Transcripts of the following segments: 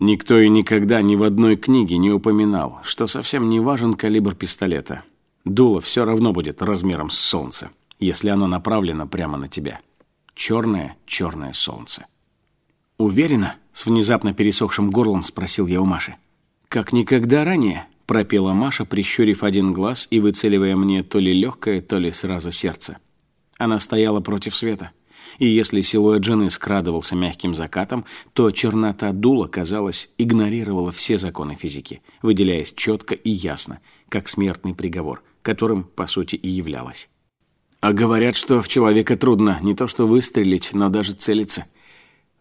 Никто и никогда ни в одной книге не упоминал, что совсем не важен калибр пистолета. Дуло все равно будет размером с солнце, если оно направлено прямо на тебя. Черное, черное солнце. «Уверена?» — с внезапно пересохшим горлом спросил я у Маши. «Как никогда ранее», — пропела Маша, прищурив один глаз и выцеливая мне то ли легкое, то ли сразу сердце. Она стояла против света и если силуэт жены скрадывался мягким закатом, то чернота дула, казалось, игнорировала все законы физики, выделяясь четко и ясно, как смертный приговор, которым, по сути, и являлась. А говорят, что в человека трудно не то что выстрелить, но даже целиться.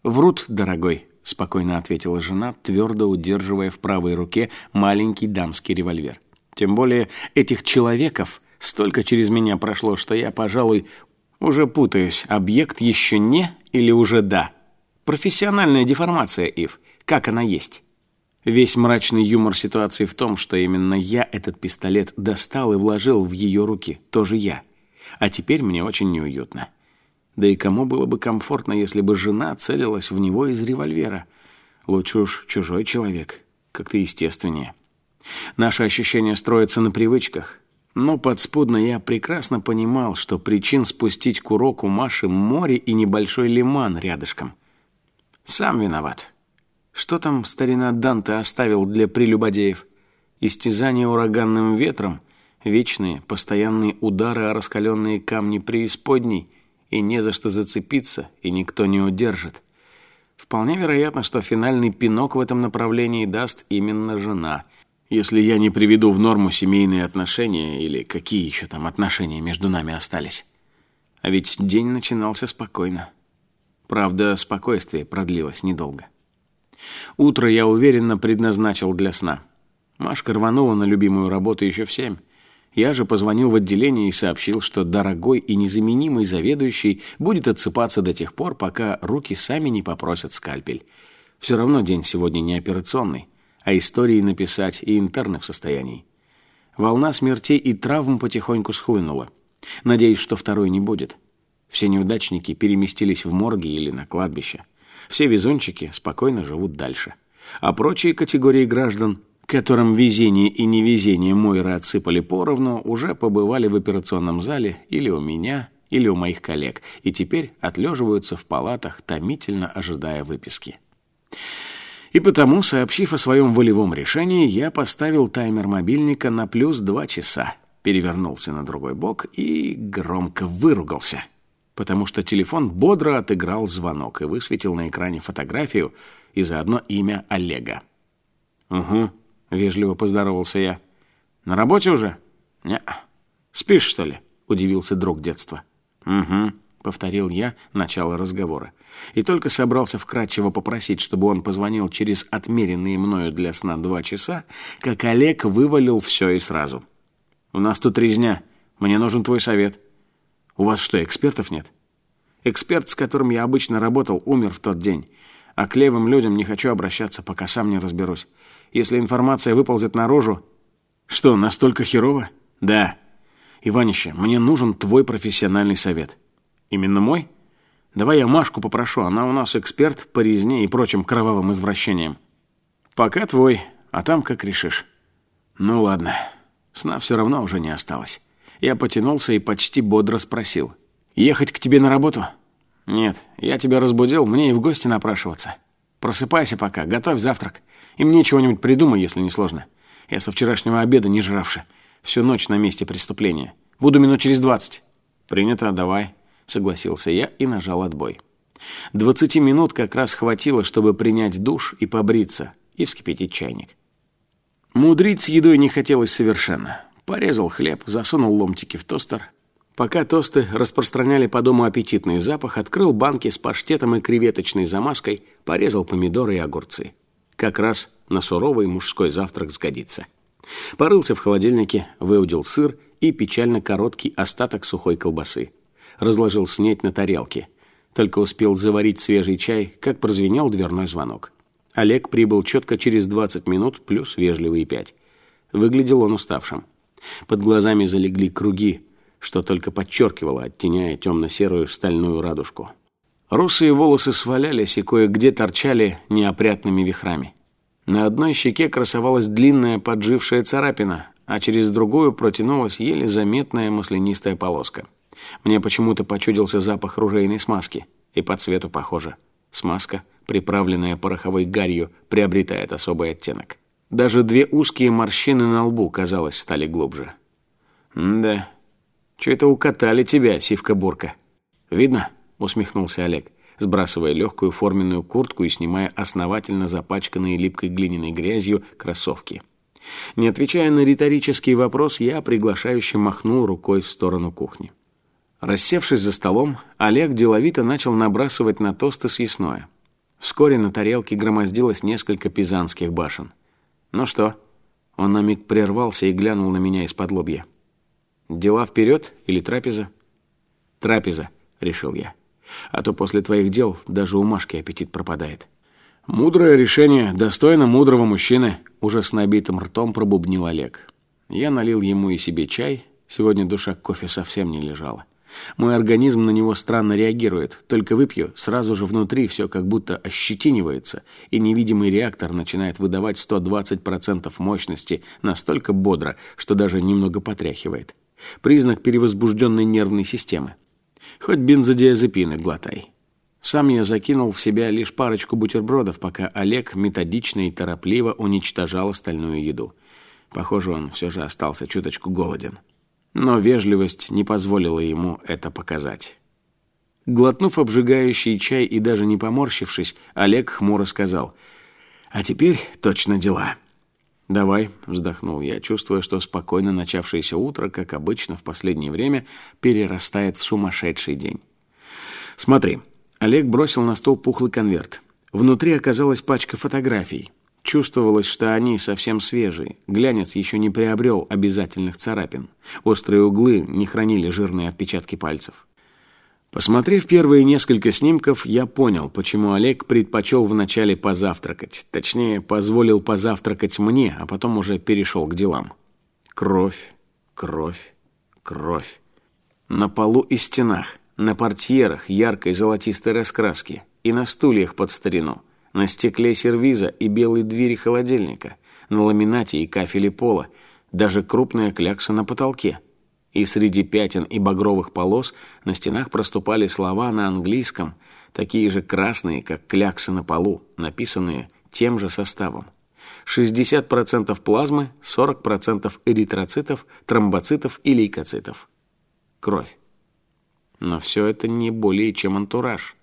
«Врут, дорогой», — спокойно ответила жена, твердо удерживая в правой руке маленький дамский револьвер. «Тем более этих человеков столько через меня прошло, что я, пожалуй, уже путаюсь, объект еще не или уже да? Профессиональная деформация, Ив. Как она есть? Весь мрачный юмор ситуации в том, что именно я этот пистолет достал и вложил в ее руки. Тоже я. А теперь мне очень неуютно. Да и кому было бы комфортно, если бы жена целилась в него из револьвера? Лучше уж чужой человек. Как-то естественнее. Наши ощущения строятся на привычках. Но подспудно я прекрасно понимал, что причин спустить курок у Маши море и небольшой лиман рядышком. Сам виноват. Что там старина Данте оставил для прелюбодеев? Истязание ураганным ветром, вечные, постоянные удары о раскаленные камни преисподней, и не за что зацепиться, и никто не удержит. Вполне вероятно, что финальный пинок в этом направлении даст именно жена — если я не приведу в норму семейные отношения или какие еще там отношения между нами остались. А ведь день начинался спокойно. Правда, спокойствие продлилось недолго. Утро я уверенно предназначил для сна. Машка рванула на любимую работу еще в семь. Я же позвонил в отделение и сообщил, что дорогой и незаменимый заведующий будет отсыпаться до тех пор, пока руки сами не попросят скальпель. Все равно день сегодня не операционный а истории написать и интерны в состоянии. Волна смертей и травм потихоньку схлынула. Надеюсь, что второй не будет. Все неудачники переместились в морги или на кладбище. Все везунчики спокойно живут дальше. А прочие категории граждан, которым везение и невезение Мойры отсыпали поровну, уже побывали в операционном зале или у меня, или у моих коллег, и теперь отлеживаются в палатах, томительно ожидая выписки. И потому, сообщив о своем волевом решении, я поставил таймер мобильника на плюс два часа, перевернулся на другой бок и громко выругался, потому что телефон бодро отыграл звонок и высветил на экране фотографию и заодно имя Олега. «Угу», — вежливо поздоровался я. «На работе уже?» «Не. Спишь, что ли?» — удивился друг детства. «Угу», — повторил я начало разговора и только собрался вкратчиво попросить, чтобы он позвонил через отмеренные мною для сна два часа, как Олег вывалил все и сразу. «У нас тут резня. Мне нужен твой совет». «У вас что, экспертов нет?» «Эксперт, с которым я обычно работал, умер в тот день. А к левым людям не хочу обращаться, пока сам не разберусь. Если информация выползет наружу...» «Что, настолько херово?» «Да». «Иванище, мне нужен твой профессиональный совет». «Именно мой?» Давай я Машку попрошу, она у нас эксперт по резне и прочим кровавым извращениям. Пока твой, а там как решишь. Ну ладно, сна все равно уже не осталось. Я потянулся и почти бодро спросил. Ехать к тебе на работу? Нет, я тебя разбудил, мне и в гости напрашиваться. Просыпайся пока, готовь завтрак. И мне чего-нибудь придумай, если не сложно. Я со вчерашнего обеда не жравши. Всю ночь на месте преступления. Буду минут через двадцать. Принято, давай согласился я и нажал отбой. Двадцати минут как раз хватило, чтобы принять душ и побриться, и вскипятить чайник. Мудрить с едой не хотелось совершенно. Порезал хлеб, засунул ломтики в тостер. Пока тосты распространяли по дому аппетитный запах, открыл банки с паштетом и креветочной замазкой, порезал помидоры и огурцы. Как раз на суровый мужской завтрак сгодится. Порылся в холодильнике, выудил сыр и печально короткий остаток сухой колбасы разложил снеть на тарелке. Только успел заварить свежий чай, как прозвенел дверной звонок. Олег прибыл четко через 20 минут, плюс вежливые пять. Выглядел он уставшим. Под глазами залегли круги, что только подчеркивало, оттеняя темно-серую стальную радужку. Русые волосы свалялись и кое-где торчали неопрятными вихрами. На одной щеке красовалась длинная поджившая царапина, а через другую протянулась еле заметная маслянистая полоска. Мне почему-то почудился запах ружейной смазки, и по цвету похоже. Смазка, приправленная пороховой гарью, приобретает особый оттенок. Даже две узкие морщины на лбу, казалось, стали глубже. «Да, что это укатали тебя, сивка-бурка?» «Видно?» — усмехнулся Олег, сбрасывая легкую форменную куртку и снимая основательно запачканные липкой глиняной грязью кроссовки. Не отвечая на риторический вопрос, я приглашающе махнул рукой в сторону кухни. Рассевшись за столом, Олег деловито начал набрасывать на тосты съестное. Вскоре на тарелке громоздилось несколько пизанских башен. «Ну что?» Он на миг прервался и глянул на меня из-под лобья. «Дела вперед или трапеза?» «Трапеза», — решил я. «А то после твоих дел даже у Машки аппетит пропадает». «Мудрое решение, достойно мудрого мужчины», — уже с набитым ртом пробубнил Олег. Я налил ему и себе чай. Сегодня душа к кофе совсем не лежала. Мой организм на него странно реагирует. Только выпью, сразу же внутри все как будто ощетинивается, и невидимый реактор начинает выдавать 120% мощности настолько бодро, что даже немного потряхивает. Признак перевозбужденной нервной системы. Хоть бензодиазепины глотай. Сам я закинул в себя лишь парочку бутербродов, пока Олег методично и торопливо уничтожал остальную еду. Похоже, он все же остался чуточку голоден но вежливость не позволила ему это показать. Глотнув обжигающий чай и даже не поморщившись, Олег хмуро сказал, «А теперь точно дела». «Давай», — вздохнул я, чувствуя, что спокойно начавшееся утро, как обычно в последнее время, перерастает в сумасшедший день. «Смотри». Олег бросил на стол пухлый конверт. Внутри оказалась пачка фотографий. Чувствовалось, что они совсем свежие. Глянец еще не приобрел обязательных царапин. Острые углы не хранили жирные отпечатки пальцев. Посмотрев первые несколько снимков, я понял, почему Олег предпочел вначале позавтракать. Точнее, позволил позавтракать мне, а потом уже перешел к делам. Кровь, кровь, кровь. На полу и стенах, на портьерах яркой золотистой раскраски и на стульях под старину – на стекле сервиза и белой двери холодильника, на ламинате и кафеле пола, даже крупная клякса на потолке. И среди пятен и багровых полос на стенах проступали слова на английском, такие же красные, как кляксы на полу, написанные тем же составом. 60% плазмы, 40% эритроцитов, тромбоцитов и лейкоцитов. Кровь. Но все это не более чем антураж.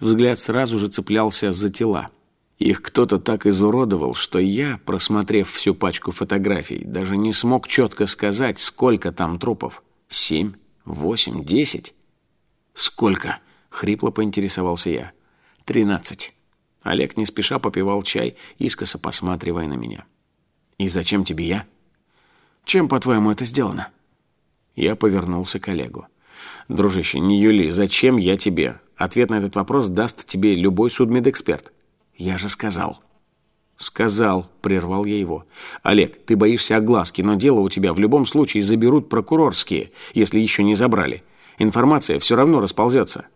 Взгляд сразу же цеплялся за тела. Их кто-то так изуродовал, что я, просмотрев всю пачку фотографий, даже не смог четко сказать, сколько там трупов. Семь? Восемь? Десять? Сколько? Хрипло поинтересовался я. Тринадцать. Олег не спеша попивал чай, искоса посматривая на меня. «И зачем тебе я?» «Чем, по-твоему, это сделано?» Я повернулся к Олегу. «Дружище, не Юли, зачем я тебе? Ответ на этот вопрос даст тебе любой судмедэксперт. Я же сказал. Сказал, прервал я его. Олег, ты боишься огласки, но дело у тебя в любом случае заберут прокурорские, если еще не забрали. Информация все равно расползется.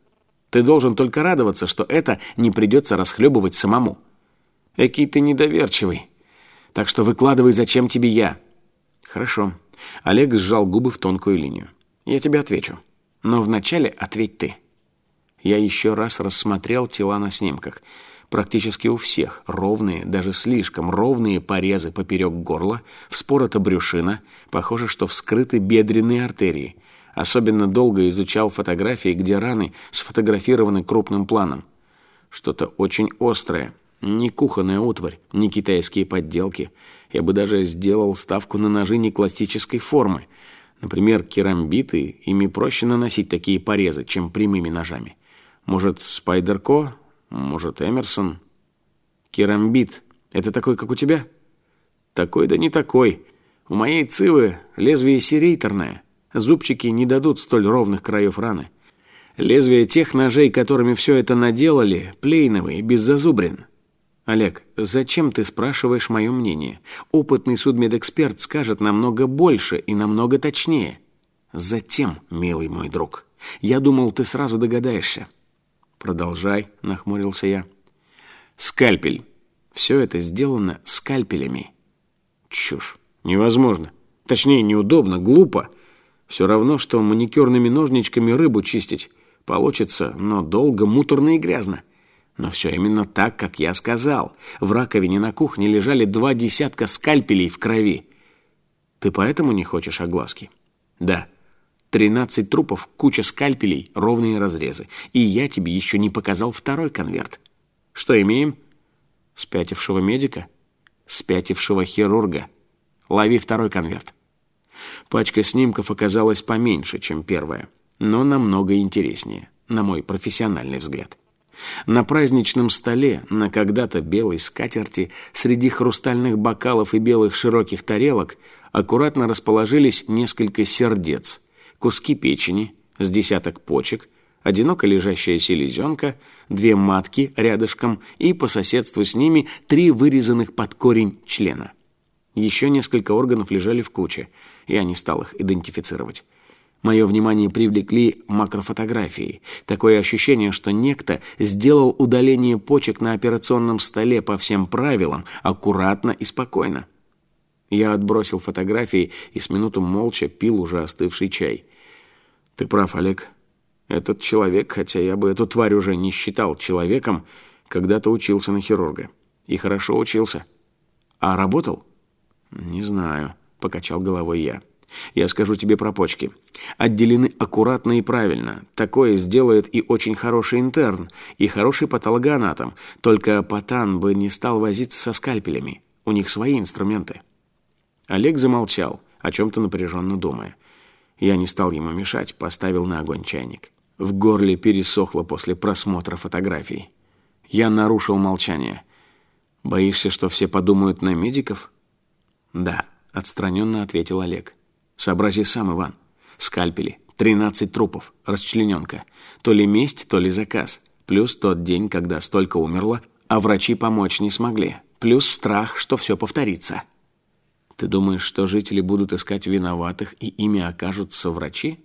Ты должен только радоваться, что это не придется расхлебывать самому. Экий ты недоверчивый. Так что выкладывай, зачем тебе я. Хорошо. Олег сжал губы в тонкую линию. Я тебе отвечу. Но вначале ответь ты. Я еще раз рассмотрел тела на снимках. Практически у всех ровные, даже слишком ровные порезы поперек горла, вспорота брюшина, похоже, что вскрыты бедренные артерии. Особенно долго изучал фотографии, где раны сфотографированы крупным планом. Что-то очень острое. Не кухонная утварь, не китайские подделки. Я бы даже сделал ставку на ножи не классической формы. Например, керамбиты, ими проще наносить такие порезы, чем прямыми ножами. Может, Спайдерко? Может, Эмерсон? Керамбит. Это такой, как у тебя? Такой да не такой. У моей цивы лезвие серейторное. Зубчики не дадут столь ровных краев раны. Лезвие тех ножей, которыми все это наделали, плейновые, без зазубрин. Олег, зачем ты спрашиваешь мое мнение? Опытный судмедэксперт скажет намного больше и намного точнее. Затем, милый мой друг, я думал, ты сразу догадаешься. «Продолжай», — нахмурился я. «Скальпель. Все это сделано скальпелями. Чушь. Невозможно. Точнее, неудобно, глупо. Все равно, что маникюрными ножничками рыбу чистить. Получится, но долго, муторно и грязно. Но все именно так, как я сказал. В раковине на кухне лежали два десятка скальпелей в крови. Ты поэтому не хочешь огласки? Да. Тринадцать трупов, куча скальпелей, ровные разрезы. И я тебе еще не показал второй конверт. Что имеем? Спятившего медика? Спятившего хирурга. Лови второй конверт. Пачка снимков оказалась поменьше, чем первая, но намного интереснее, на мой профессиональный взгляд. На праздничном столе, на когда-то белой скатерти, среди хрустальных бокалов и белых широких тарелок аккуратно расположились несколько сердец, куски печени, с десяток почек, одиноко лежащая селезенка, две матки рядышком и по соседству с ними три вырезанных под корень члена. Еще несколько органов лежали в куче, я не стал их идентифицировать. Мое внимание привлекли макрофотографии. Такое ощущение, что некто сделал удаление почек на операционном столе по всем правилам, аккуратно и спокойно. Я отбросил фотографии и с минуту молча пил уже остывший чай. Ты прав, Олег. Этот человек, хотя я бы эту тварь уже не считал человеком, когда-то учился на хирурга. И хорошо учился. А работал? Не знаю, покачал головой я. Я скажу тебе про почки. Отделены аккуратно и правильно. Такое сделает и очень хороший интерн, и хороший патологоанатом. Только патан бы не стал возиться со скальпелями. У них свои инструменты. Олег замолчал, о чем-то напряженно думая. Я не стал ему мешать, поставил на огонь чайник. В горле пересохло после просмотра фотографий. Я нарушил молчание. «Боишься, что все подумают на медиков?» «Да», — отстраненно ответил Олег. Сообрази сам, Иван. Скальпели, тринадцать трупов, расчлененка. То ли месть, то ли заказ. Плюс тот день, когда столько умерло, а врачи помочь не смогли. Плюс страх, что все повторится. Ты думаешь, что жители будут искать виноватых и ими окажутся врачи?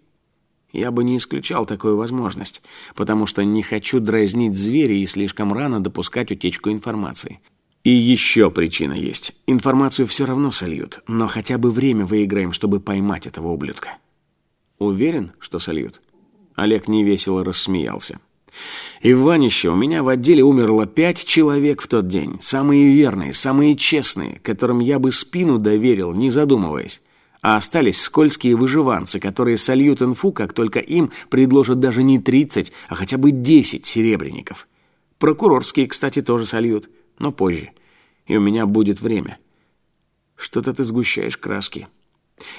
Я бы не исключал такую возможность, потому что не хочу дразнить зверя и слишком рано допускать утечку информации. И еще причина есть. Информацию все равно сольют, но хотя бы время выиграем, чтобы поймать этого ублюдка. Уверен, что сольют? Олег невесело рассмеялся. Иванище, у меня в отделе умерло пять человек в тот день. Самые верные, самые честные, которым я бы спину доверил, не задумываясь. А остались скользкие выживанцы, которые сольют инфу, как только им предложат даже не 30, а хотя бы 10 серебряников. Прокурорские, кстати, тоже сольют но позже. И у меня будет время. Что-то ты сгущаешь краски.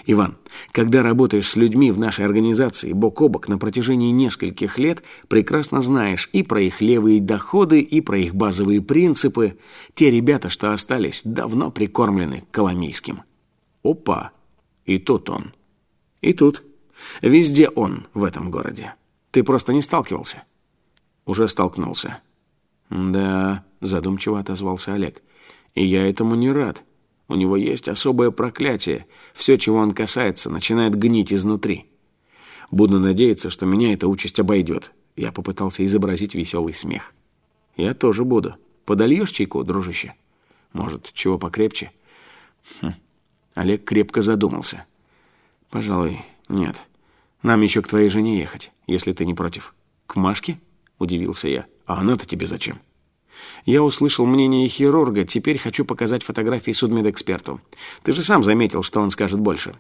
Иван, когда работаешь с людьми в нашей организации бок о бок на протяжении нескольких лет, прекрасно знаешь и про их левые доходы, и про их базовые принципы. Те ребята, что остались, давно прикормлены Коломийским. Опа! И тут он. И тут. Везде он в этом городе. Ты просто не сталкивался? Уже столкнулся. Да, задумчиво отозвался Олег. И я этому не рад. У него есть особое проклятие. Все, чего он касается, начинает гнить изнутри. Буду надеяться, что меня эта участь обойдет. Я попытался изобразить веселый смех. Я тоже буду. Подольешь чайку, дружище? Может, чего покрепче? Хм. Олег крепко задумался. Пожалуй, нет. Нам еще к твоей жене ехать, если ты не против. К Машке? Удивился я. А она-то тебе зачем? Я услышал мнение хирурга, теперь хочу показать фотографии судмедэксперту. Ты же сам заметил, что он скажет больше.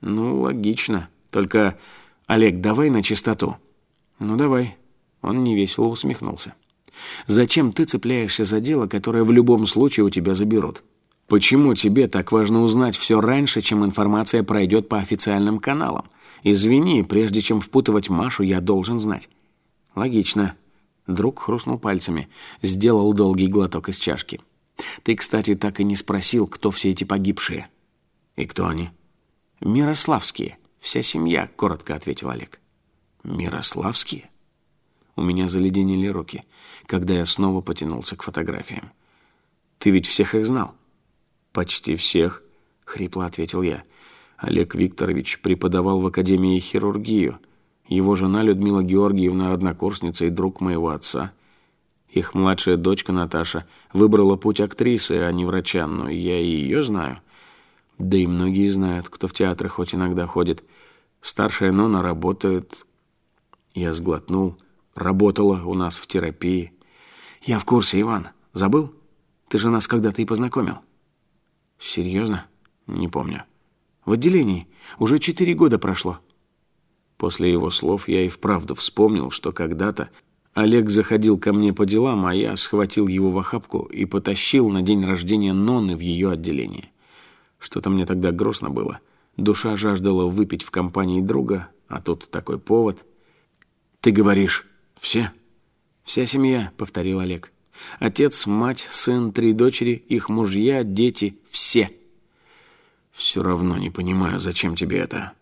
Ну, логично. Только, Олег, давай на чистоту. Ну, давай. Он невесело усмехнулся. Зачем ты цепляешься за дело, которое в любом случае у тебя заберут? Почему тебе так важно узнать все раньше, чем информация пройдет по официальным каналам? Извини, прежде чем впутывать Машу, я должен знать. Логично. Друг хрустнул пальцами, сделал долгий глоток из чашки. «Ты, кстати, так и не спросил, кто все эти погибшие». «И кто они?» «Мирославские. Вся семья», — коротко ответил Олег. «Мирославские?» У меня заледенели руки, когда я снова потянулся к фотографиям. «Ты ведь всех их знал?» «Почти всех», — хрипло ответил я. Олег Викторович преподавал в Академии хирургию, его жена Людмила Георгиевна, однокурсница и друг моего отца. Их младшая дочка Наташа выбрала путь актрисы, а не врача, но я и ее знаю. Да и многие знают, кто в театры хоть иногда ходит. Старшая Нона работает... Я сглотнул. Работала у нас в терапии. Я в курсе, Иван. Забыл? Ты же нас когда-то и познакомил. Серьезно? Не помню. В отделении. Уже четыре года прошло. После его слов я и вправду вспомнил, что когда-то Олег заходил ко мне по делам, а я схватил его в охапку и потащил на день рождения Нонны в ее отделение. Что-то мне тогда грустно было. Душа жаждала выпить в компании друга, а тут такой повод. «Ты говоришь, все?» «Вся семья», — повторил Олег. «Отец, мать, сын, три дочери, их мужья, дети, все». «Все равно не понимаю, зачем тебе это.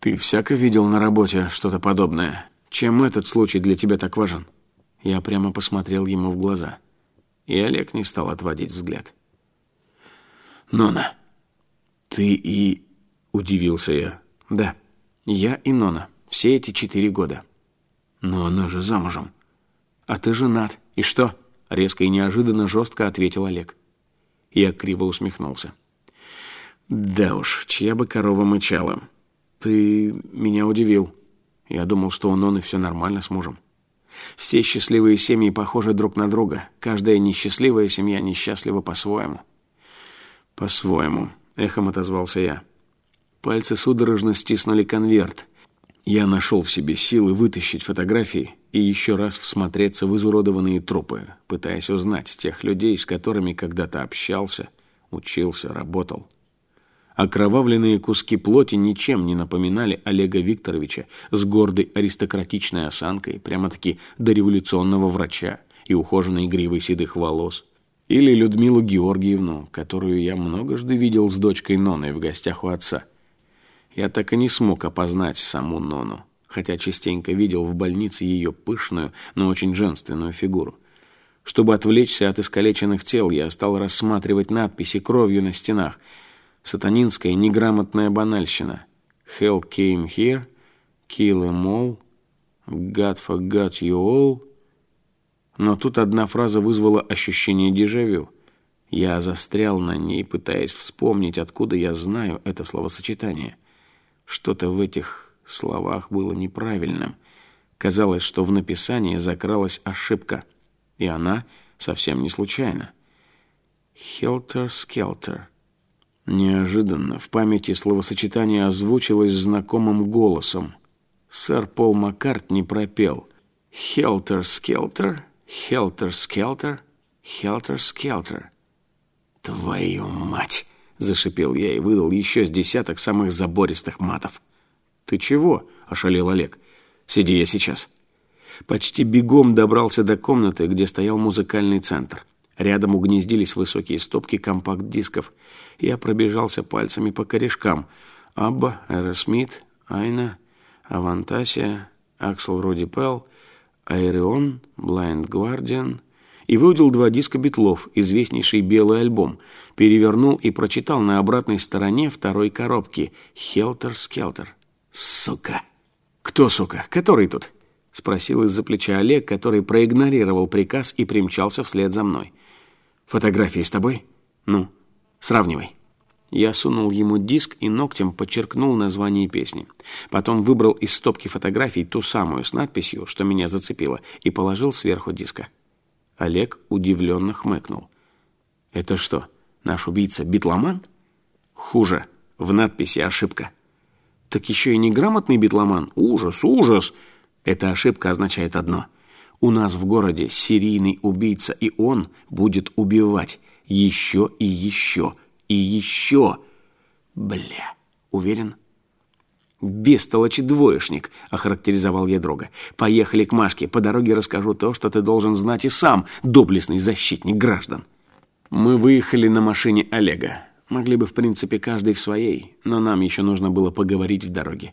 Ты всяко видел на работе что-то подобное?» Чем этот случай для тебя так важен? Я прямо посмотрел ему в глаза. И Олег не стал отводить взгляд. Нона. Ты и... Удивился я. Да, я и Нона. Все эти четыре года. Но она же замужем. А ты женат. И что? Резко и неожиданно жестко ответил Олег. Я криво усмехнулся. Да уж, чья бы корова мычала. Ты меня удивил. Я думал, что у Ноны все нормально с мужем. Все счастливые семьи похожи друг на друга. Каждая несчастливая семья несчастлива по-своему. По-своему, эхом отозвался я. Пальцы судорожно стиснули конверт. Я нашел в себе силы вытащить фотографии и еще раз всмотреться в изуродованные трупы, пытаясь узнать тех людей, с которыми когда-то общался, учился, работал. Окровавленные куски плоти ничем не напоминали Олега Викторовича с гордой аристократичной осанкой, прямо-таки до революционного врача и ухоженной гривой седых волос. Или Людмилу Георгиевну, которую я многожды видел с дочкой Ноной в гостях у отца. Я так и не смог опознать саму Нону, хотя частенько видел в больнице ее пышную, но очень женственную фигуру. Чтобы отвлечься от искалеченных тел, я стал рассматривать надписи кровью на стенах – Сатанинская неграмотная банальщина. Hell came here, kill them all, God forgot you all. Но тут одна фраза вызвала ощущение дежавю. Я застрял на ней, пытаясь вспомнить, откуда я знаю это словосочетание. Что-то в этих словах было неправильным. Казалось, что в написании закралась ошибка, и она совсем не случайна. «Хелтер-скелтер». Неожиданно в памяти словосочетание озвучилось знакомым голосом. Сэр Пол Маккартни пропел «Хелтер-скелтер, хелтер-скелтер, хелтер-скелтер». «Твою мать!» — зашипел я и выдал еще с десяток самых забористых матов. «Ты чего?» — ошалел Олег. «Сиди я сейчас». Почти бегом добрался до комнаты, где стоял музыкальный центр. Рядом угнездились высокие стопки компакт-дисков. Я пробежался пальцами по корешкам. ABBA, Aerosmith, Aina, Avantasia, Axel Rudi Pell, Ayreon, Blind Guardian и выудил два диска битлов, известнейший белый альбом, перевернул и прочитал на обратной стороне второй коробки «Helter Skelter». «Сука!» «Кто, сука? Который тут?» — спросил из-за плеча Олег, который проигнорировал приказ и примчался вслед за мной. Фотографии с тобой? Ну, сравнивай. Я сунул ему диск и ногтем подчеркнул название песни. Потом выбрал из стопки фотографий ту самую с надписью, что меня зацепило, и положил сверху диска. Олег удивленно хмыкнул. «Это что, наш убийца битломан?» «Хуже. В надписи ошибка». «Так еще и неграмотный битломан? Ужас, ужас!» Эта ошибка означает одно — у нас в городе серийный убийца, и он будет убивать еще и еще и еще. Бля, уверен? «Бестолочь двоечник», — охарактеризовал я друга. «Поехали к Машке, по дороге расскажу то, что ты должен знать и сам, доблестный защитник граждан». Мы выехали на машине Олега. Могли бы, в принципе, каждый в своей, но нам еще нужно было поговорить в дороге.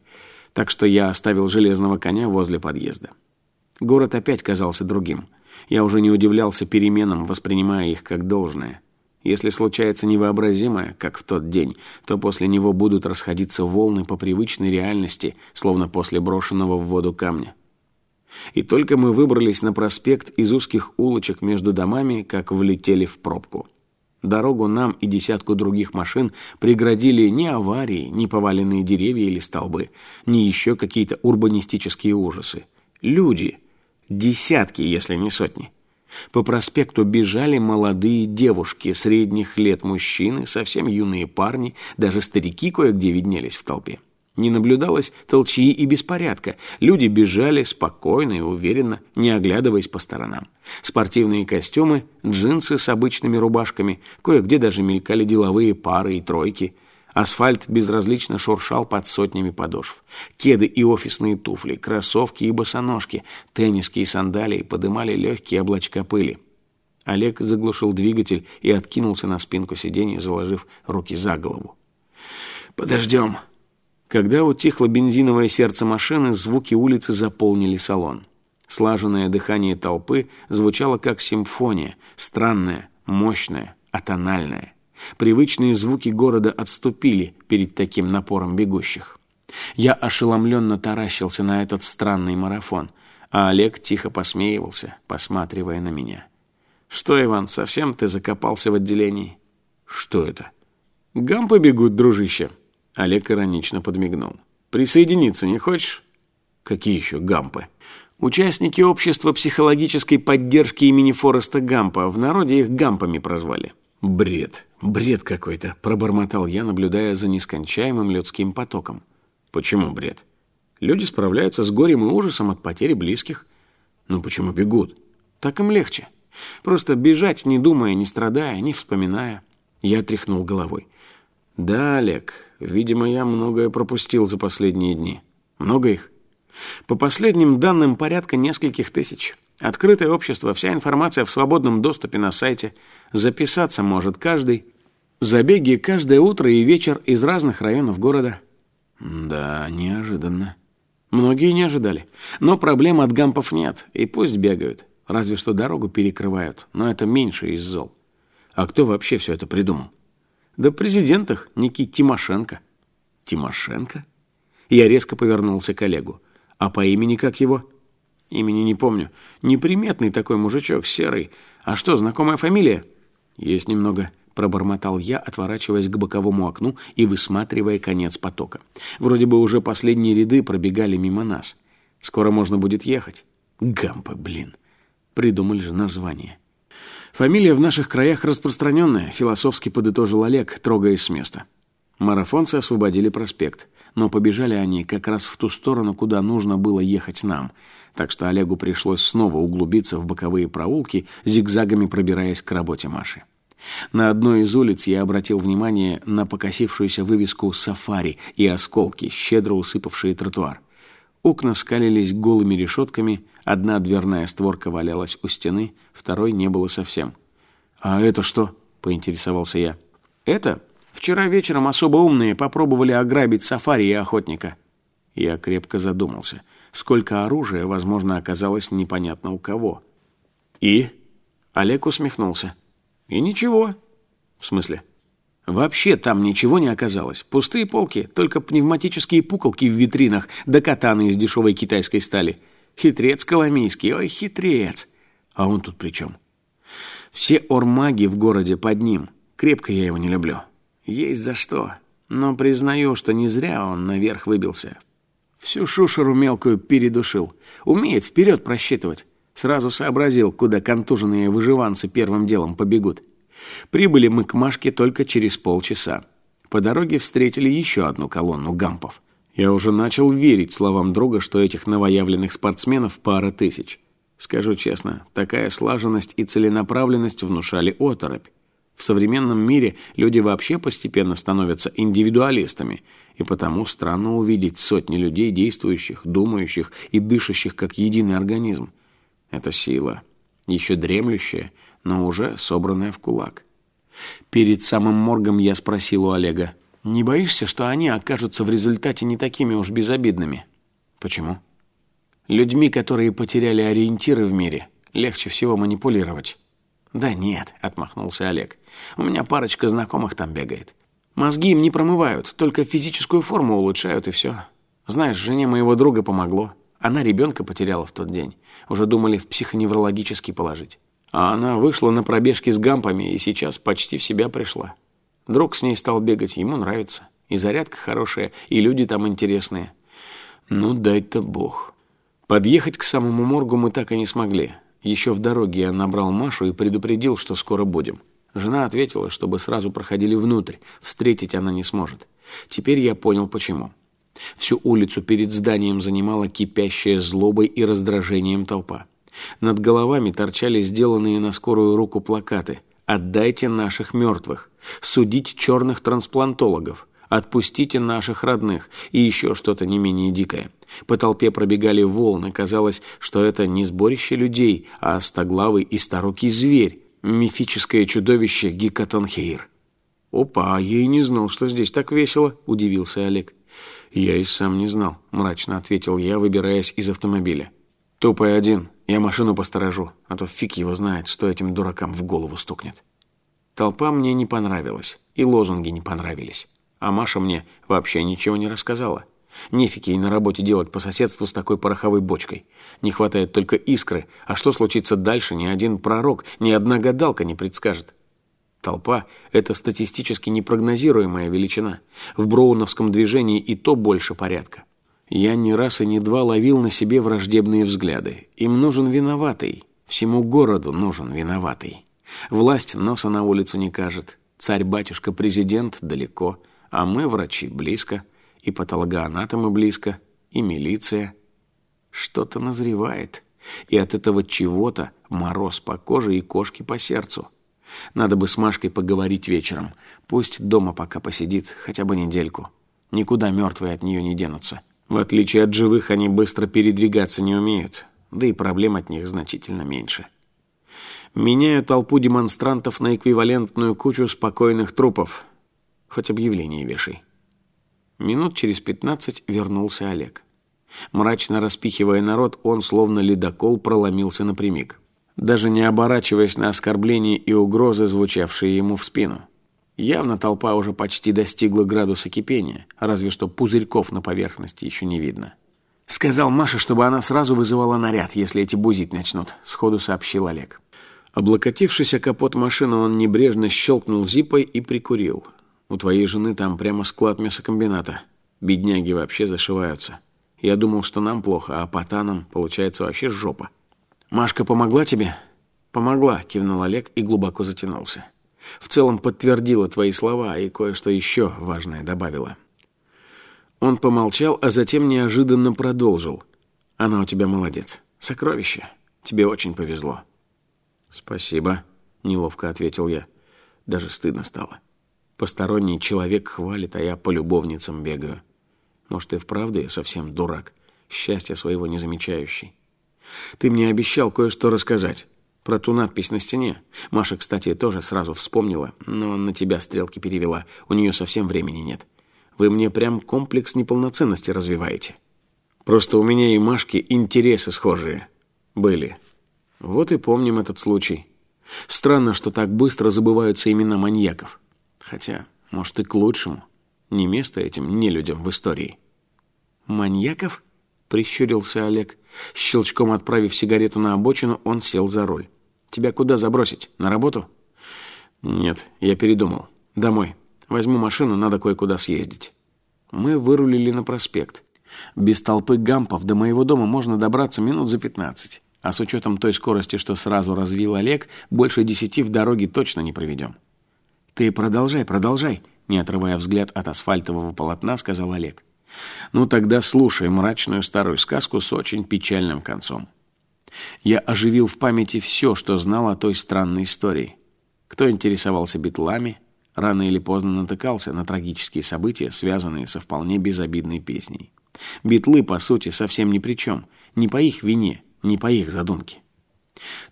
Так что я оставил железного коня возле подъезда. Город опять казался другим. Я уже не удивлялся переменам, воспринимая их как должное. Если случается невообразимое, как в тот день, то после него будут расходиться волны по привычной реальности, словно после брошенного в воду камня. И только мы выбрались на проспект из узких улочек между домами, как влетели в пробку. Дорогу нам и десятку других машин преградили не аварии, не поваленные деревья или столбы, не еще какие-то урбанистические ужасы. Люди. Десятки, если не сотни. По проспекту бежали молодые девушки, средних лет мужчины, совсем юные парни, даже старики кое-где виднелись в толпе. Не наблюдалось толчьи и беспорядка. Люди бежали спокойно и уверенно, не оглядываясь по сторонам. Спортивные костюмы, джинсы с обычными рубашками, кое-где даже мелькали деловые пары и тройки. Асфальт безразлично шуршал под сотнями подошв. Кеды и офисные туфли, кроссовки и босоножки, тенниски и сандалии подымали легкие облачка пыли. Олег заглушил двигатель и откинулся на спинку сиденья, заложив руки за голову. «Подождем», когда утихло бензиновое сердце машины, звуки улицы заполнили салон. Слаженное дыхание толпы звучало как симфония, странная, мощная, атональная. Привычные звуки города отступили перед таким напором бегущих. Я ошеломленно таращился на этот странный марафон, а Олег тихо посмеивался, посматривая на меня. «Что, Иван, совсем ты закопался в отделении?» «Что это?» «Гампы бегут, дружище», Олег иронично подмигнул. «Присоединиться не хочешь?» «Какие еще гампы?» «Участники общества психологической поддержки имени Фореста Гампа. В народе их гампами прозвали». «Бред, бред какой-то», — пробормотал я, наблюдая за нескончаемым людским потоком. «Почему бред?» «Люди справляются с горем и ужасом от потери близких». «Ну почему бегут?» «Так им легче. Просто бежать, не думая, не страдая, не вспоминая». Я тряхнул головой. «Да, Олег, видимо, я многое пропустил за последние дни. Много их?» «По последним данным, порядка нескольких тысяч. Открытое общество, вся информация в свободном доступе на сайте. Записаться может каждый. Забеги каждое утро и вечер из разных районов города». «Да, неожиданно». Многие не ожидали. Но проблем от гампов нет, и пусть бегают. Разве что дорогу перекрывают, но это меньше из зол. А кто вообще все это придумал? Да президент их, некий Тимошенко. Тимошенко? Я резко повернулся к Олегу. А по имени как его? Имени не помню. Неприметный такой мужичок, серый. А что, знакомая фамилия? Есть немного, пробормотал я, отворачиваясь к боковому окну и высматривая конец потока. Вроде бы уже последние ряды пробегали мимо нас. Скоро можно будет ехать. Гампа, блин. Придумали же название. Фамилия в наших краях распространенная, философски подытожил Олег, трогаясь с места. Марафонцы освободили проспект, но побежали они как раз в ту сторону, куда нужно было ехать нам, так что Олегу пришлось снова углубиться в боковые проулки, зигзагами пробираясь к работе Маши. На одной из улиц я обратил внимание на покосившуюся вывеску «Сафари» и осколки, щедро усыпавшие тротуар. Окна скалились голыми решетками, одна дверная створка валялась у стены, второй не было совсем. «А это что?» — поинтересовался я. «Это? Вчера вечером особо умные попробовали ограбить сафари и охотника». Я крепко задумался. Сколько оружия, возможно, оказалось непонятно у кого. «И?» Олег усмехнулся. «И ничего». «В смысле?» Вообще там ничего не оказалось. Пустые полки, только пневматические пуколки в витринах, да катаны из дешевой китайской стали. Хитрец коломийский, ой, хитрец. А он тут при чем? Все ормаги в городе под ним. Крепко я его не люблю. Есть за что. Но признаю, что не зря он наверх выбился. Всю шушеру мелкую передушил. Умеет вперед просчитывать. Сразу сообразил, куда контуженные выживанцы первым делом побегут. Прибыли мы к Машке только через полчаса. По дороге встретили еще одну колонну гампов. Я уже начал верить словам друга, что этих новоявленных спортсменов пара тысяч. Скажу честно, такая слаженность и целенаправленность внушали оторопь. В современном мире люди вообще постепенно становятся индивидуалистами, и потому странно увидеть сотни людей, действующих, думающих и дышащих как единый организм. Это сила, еще дремлющая, но уже собранная в кулак. Перед самым моргом я спросил у Олега, «Не боишься, что они окажутся в результате не такими уж безобидными?» «Почему?» «Людьми, которые потеряли ориентиры в мире, легче всего манипулировать». «Да нет», — отмахнулся Олег, «у меня парочка знакомых там бегает. Мозги им не промывают, только физическую форму улучшают и все. Знаешь, жене моего друга помогло. Она ребенка потеряла в тот день. Уже думали в психоневрологический положить. А она вышла на пробежки с гампами и сейчас почти в себя пришла. Друг с ней стал бегать, ему нравится. И зарядка хорошая, и люди там интересные. Ну, дай-то бог. Подъехать к самому моргу мы так и не смогли. Еще в дороге я набрал Машу и предупредил, что скоро будем. Жена ответила, чтобы сразу проходили внутрь, встретить она не сможет. Теперь я понял, почему. Всю улицу перед зданием занимала кипящая злобой и раздражением толпа. Над головами торчали сделанные на скорую руку плакаты «Отдайте наших мертвых», «Судить черных трансплантологов», «Отпустите наших родных» и еще что-то не менее дикое. По толпе пробегали волны, казалось, что это не сборище людей, а стоглавый и старокий зверь, мифическое чудовище Гикатонхейр. «Опа, я и не знал, что здесь так весело», — удивился Олег. «Я и сам не знал», — мрачно ответил я, выбираясь из автомобиля. «Тупой один, я машину посторожу, а то фиг его знает, что этим дуракам в голову стукнет». Толпа мне не понравилась, и лозунги не понравились. А Маша мне вообще ничего не рассказала. Нефиг ей на работе делать по соседству с такой пороховой бочкой. Не хватает только искры, а что случится дальше, ни один пророк, ни одна гадалка не предскажет. Толпа – это статистически непрогнозируемая величина. В броуновском движении и то больше порядка. Я не раз и не два ловил на себе враждебные взгляды. Им нужен виноватый. Всему городу нужен виноватый. Власть носа на улицу не кажет. Царь-батюшка-президент далеко, а мы, врачи, близко. И патологоанатомы близко, и милиция. Что-то назревает. И от этого чего-то мороз по коже и кошки по сердцу. Надо бы с Машкой поговорить вечером. Пусть дома пока посидит, хотя бы недельку. Никуда мертвые от нее не денутся. В отличие от живых, они быстро передвигаться не умеют. Да и проблем от них значительно меньше. Меняю толпу демонстрантов на эквивалентную кучу спокойных трупов. Хоть объявление вешай. Минут через пятнадцать вернулся Олег. Мрачно распихивая народ, он, словно ледокол, проломился напрямик даже не оборачиваясь на оскорбления и угрозы, звучавшие ему в спину. Явно толпа уже почти достигла градуса кипения, разве что пузырьков на поверхности еще не видно. «Сказал Маше, чтобы она сразу вызывала наряд, если эти бузить начнут», — сходу сообщил Олег. Облокотившись о капот машины, он небрежно щелкнул зипой и прикурил. «У твоей жены там прямо склад мясокомбината. Бедняги вообще зашиваются. Я думал, что нам плохо, а потанам получается вообще жопа». «Машка помогла тебе?» «Помогла», — кивнул Олег и глубоко затянулся. «В целом подтвердила твои слова и кое-что еще важное добавила». Он помолчал, а затем неожиданно продолжил. «Она у тебя молодец. Сокровище. Тебе очень повезло». «Спасибо», — неловко ответил я. Даже стыдно стало. Посторонний человек хвалит, а я по любовницам бегаю. Может, и вправду я совсем дурак, счастья своего не замечающий. Ты мне обещал кое-что рассказать. Про ту надпись на стене. Маша, кстати, тоже сразу вспомнила, но на тебя стрелки перевела. У нее совсем времени нет. Вы мне прям комплекс неполноценности развиваете. Просто у меня и Машки интересы схожие. Были. Вот и помним этот случай. Странно, что так быстро забываются имена маньяков. Хотя, может, и к лучшему. Не место этим нелюдям в истории. Маньяков? Прищурился Олег. Щелчком отправив сигарету на обочину, он сел за руль. «Тебя куда забросить? На работу?» «Нет, я передумал. Домой. Возьму машину, надо кое-куда съездить». Мы вырулили на проспект. Без толпы гампов до моего дома можно добраться минут за пятнадцать. А с учетом той скорости, что сразу развил Олег, больше десяти в дороге точно не проведем. «Ты продолжай, продолжай», — не отрывая взгляд от асфальтового полотна, сказал Олег. Ну тогда слушай мрачную старую сказку с очень печальным концом. Я оживил в памяти все, что знал о той странной истории. Кто интересовался битлами, рано или поздно натыкался на трагические события, связанные со вполне безобидной песней. Битлы, по сути, совсем ни при чем, не по их вине, не по их задумке.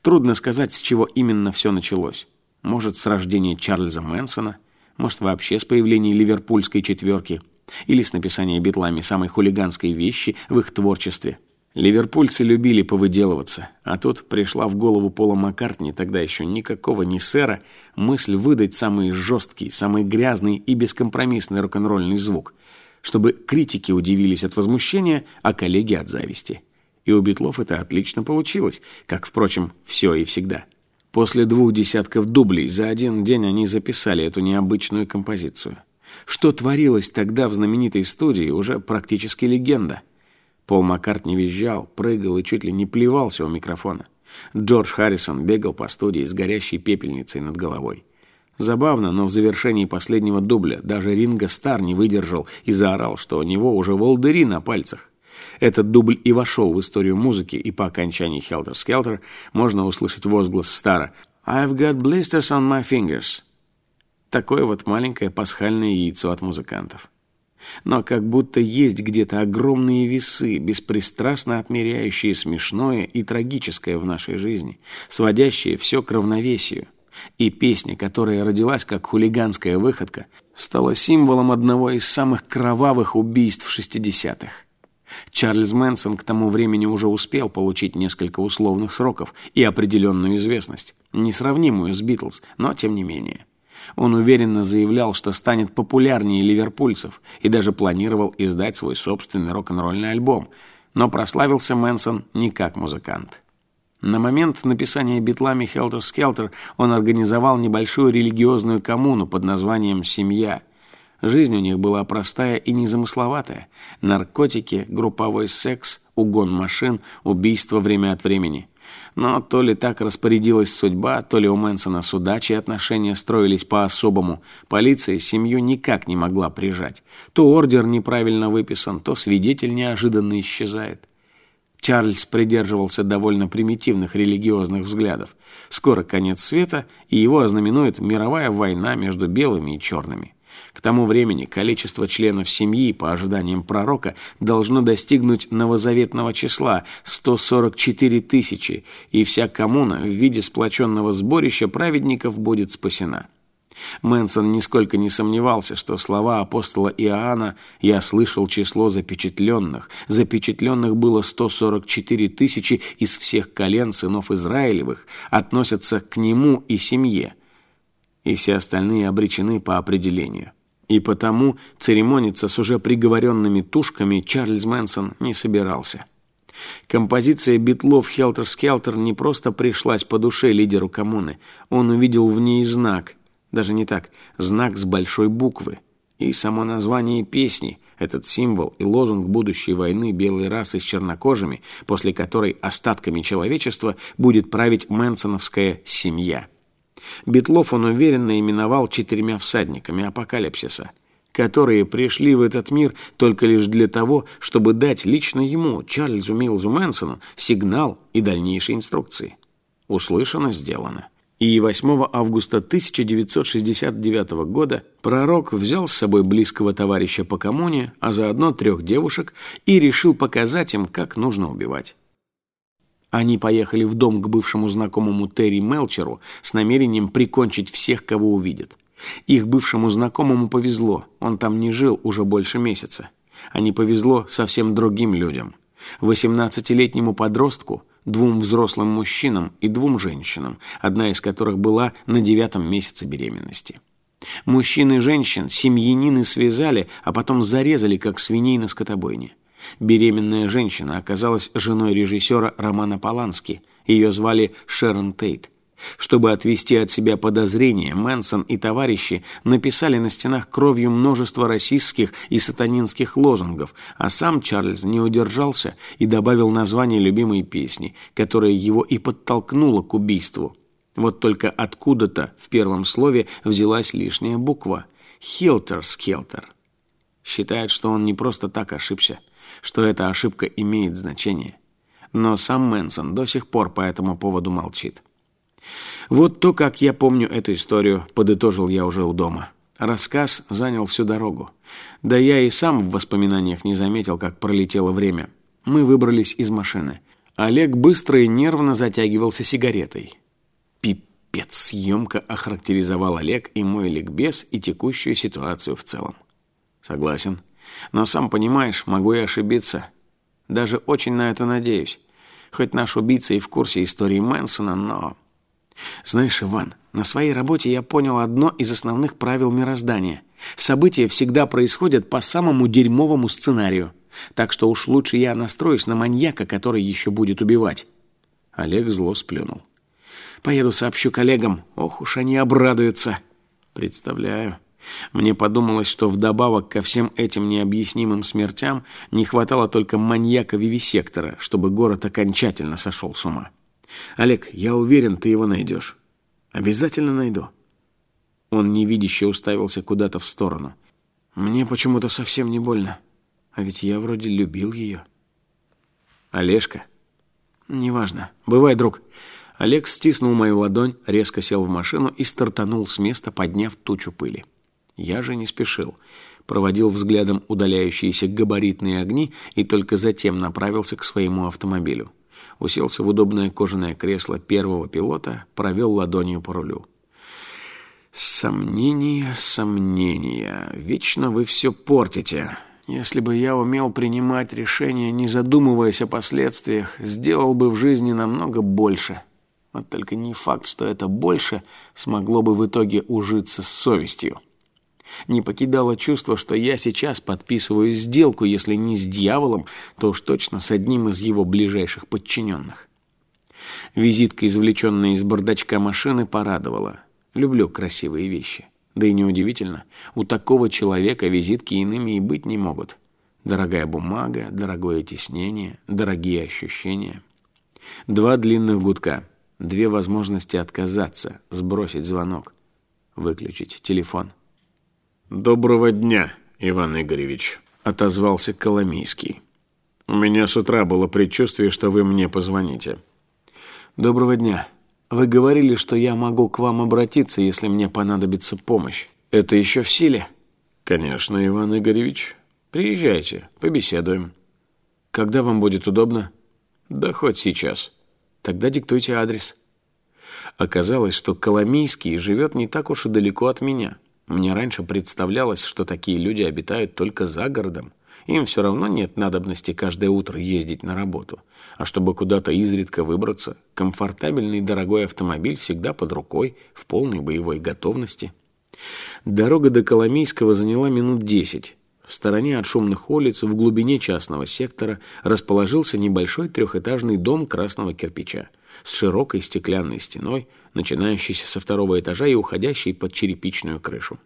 Трудно сказать, с чего именно все началось. Может, с рождения Чарльза Мэнсона, может, вообще с появления ливерпульской четверки – или с написания битлами самой хулиганской вещи в их творчестве. Ливерпульцы любили повыделываться, а тут пришла в голову Пола Маккартни, тогда еще никакого не сэра, мысль выдать самый жесткий, самый грязный и бескомпромиссный рок-н-ролльный звук, чтобы критики удивились от возмущения, а коллеги от зависти. И у Битлов это отлично получилось, как, впрочем, все и всегда. После двух десятков дублей за один день они записали эту необычную композицию. Что творилось тогда в знаменитой студии, уже практически легенда. Пол Маккартни визжал, прыгал и чуть ли не плевался у микрофона. Джордж Харрисон бегал по студии с горящей пепельницей над головой. Забавно, но в завершении последнего дубля даже Ринго Стар не выдержал и заорал, что у него уже волдыри на пальцах. Этот дубль и вошел в историю музыки, и по окончании «Helter Skelter» можно услышать возглас Стара «I've got blisters on my fingers». Такое вот маленькое пасхальное яйцо от музыкантов. Но как будто есть где-то огромные весы, беспристрастно отмеряющие смешное и трагическое в нашей жизни, сводящие все к равновесию. И песня, которая родилась как хулиганская выходка, стала символом одного из самых кровавых убийств 60-х. Чарльз Мэнсон к тому времени уже успел получить несколько условных сроков и определенную известность, несравнимую с Битлз, но тем не менее. Он уверенно заявлял, что станет популярнее ливерпульцев и даже планировал издать свой собственный рок-н-ролльный альбом, но прославился Мэнсон не как музыкант. На момент написания битлами «Хелтер Скелтер» он организовал небольшую религиозную коммуну под названием «Семья», Жизнь у них была простая и незамысловатая. Наркотики, групповой секс, угон машин, убийство время от времени. Но то ли так распорядилась судьба, то ли у Мэнсона с удачей отношения строились по-особому. Полиция семью никак не могла прижать. То ордер неправильно выписан, то свидетель неожиданно исчезает. Чарльз придерживался довольно примитивных религиозных взглядов. Скоро конец света, и его ознаменует мировая война между белыми и черными. К тому времени количество членов семьи, по ожиданиям пророка, должно достигнуть новозаветного числа 144 тысячи, и вся коммуна в виде сплоченного сборища праведников будет спасена. Мэнсон нисколько не сомневался, что слова апостола Иоанна «Я слышал число запечатленных». Запечатленных было 144 тысячи из всех колен сынов Израилевых, относятся к нему и семье. И все остальные обречены по определению. И потому церемониться с уже приговоренными тушками Чарльз Мэнсон не собирался. Композиция битлов «Хелтер-скелтер» не просто пришлась по душе лидеру коммуны. Он увидел в ней знак, даже не так, знак с большой буквы. И само название песни, этот символ и лозунг будущей войны белой расы с чернокожими, после которой остатками человечества будет править мэнсоновская «семья». Битлов он уверенно именовал четырьмя всадниками апокалипсиса, которые пришли в этот мир только лишь для того, чтобы дать лично ему, Чарльзу Милзу Мэнсону, сигнал и дальнейшие инструкции. Услышано, сделано. И 8 августа 1969 года пророк взял с собой близкого товарища по коммуне, а заодно трех девушек, и решил показать им, как нужно убивать. Они поехали в дом к бывшему знакомому Терри Мелчеру с намерением прикончить всех, кого увидят. Их бывшему знакомому повезло, он там не жил уже больше месяца. А не повезло совсем другим людям. Восемнадцатилетнему подростку, двум взрослым мужчинам и двум женщинам, одна из которых была на девятом месяце беременности. Мужчин и женщин семьянины связали, а потом зарезали, как свиней на скотобойне. Беременная женщина оказалась женой режиссера Романа Полански. Ее звали Шерон Тейт. Чтобы отвести от себя подозрения, Мэнсон и товарищи написали на стенах кровью множество расистских и сатанинских лозунгов, а сам Чарльз не удержался и добавил название любимой песни, которая его и подтолкнула к убийству. Вот только откуда-то в первом слове взялась лишняя буква «Хилтер-скелтер». Считает, что он не просто так ошибся – что эта ошибка имеет значение. Но сам Мэнсон до сих пор по этому поводу молчит. Вот то, как я помню эту историю, подытожил я уже у дома. Рассказ занял всю дорогу. Да я и сам в воспоминаниях не заметил, как пролетело время. Мы выбрались из машины. Олег быстро и нервно затягивался сигаретой. Пипец съемка охарактеризовал Олег и мой ликбез, и текущую ситуацию в целом. Согласен. Но сам понимаешь, могу и ошибиться. Даже очень на это надеюсь. Хоть наш убийца и в курсе истории Мэнсона, но... Знаешь, Иван, на своей работе я понял одно из основных правил мироздания. События всегда происходят по самому дерьмовому сценарию. Так что уж лучше я настроюсь на маньяка, который еще будет убивать. Олег зло сплюнул. Поеду сообщу коллегам. Ох уж они обрадуются. Представляю. Мне подумалось, что вдобавок ко всем этим необъяснимым смертям не хватало только маньяка-вивисектора, чтобы город окончательно сошел с ума. Олег, я уверен, ты его найдешь. Обязательно найду. Он невидяще уставился куда-то в сторону. Мне почему-то совсем не больно. А ведь я вроде любил ее. Олежка? Неважно. Бывай, друг. Олег стиснул мою ладонь, резко сел в машину и стартанул с места, подняв тучу пыли. Я же не спешил. Проводил взглядом удаляющиеся габаритные огни и только затем направился к своему автомобилю. Уселся в удобное кожаное кресло первого пилота, провел ладонью по рулю. Сомнения, сомнения. Вечно вы все портите. Если бы я умел принимать решения, не задумываясь о последствиях, сделал бы в жизни намного больше. Вот только не факт, что это больше смогло бы в итоге ужиться с совестью. Не покидало чувство, что я сейчас подписываю сделку, если не с дьяволом, то уж точно с одним из его ближайших подчиненных. Визитка, извлеченная из бардачка машины, порадовала. Люблю красивые вещи. Да и неудивительно, у такого человека визитки иными и быть не могут. Дорогая бумага, дорогое тиснение, дорогие ощущения. Два длинных гудка, две возможности отказаться, сбросить звонок, выключить телефон. «Доброго дня, Иван Игоревич», — отозвался Коломийский. «У меня с утра было предчувствие, что вы мне позвоните». «Доброго дня. Вы говорили, что я могу к вам обратиться, если мне понадобится помощь. Это еще в силе?» «Конечно, Иван Игоревич. Приезжайте, побеседуем». «Когда вам будет удобно?» «Да хоть сейчас». «Тогда диктуйте адрес». Оказалось, что Коломийский живет не так уж и далеко от меня. Мне раньше представлялось, что такие люди обитают только за городом. Им все равно нет надобности каждое утро ездить на работу. А чтобы куда-то изредка выбраться, комфортабельный дорогой автомобиль всегда под рукой, в полной боевой готовности. Дорога до Коломийского заняла минут десять. В стороне от шумных улиц, в глубине частного сектора, расположился небольшой трехэтажный дом красного кирпича с широкой стеклянной стеной, начинающейся со второго этажа и уходящей под черепичную крышу.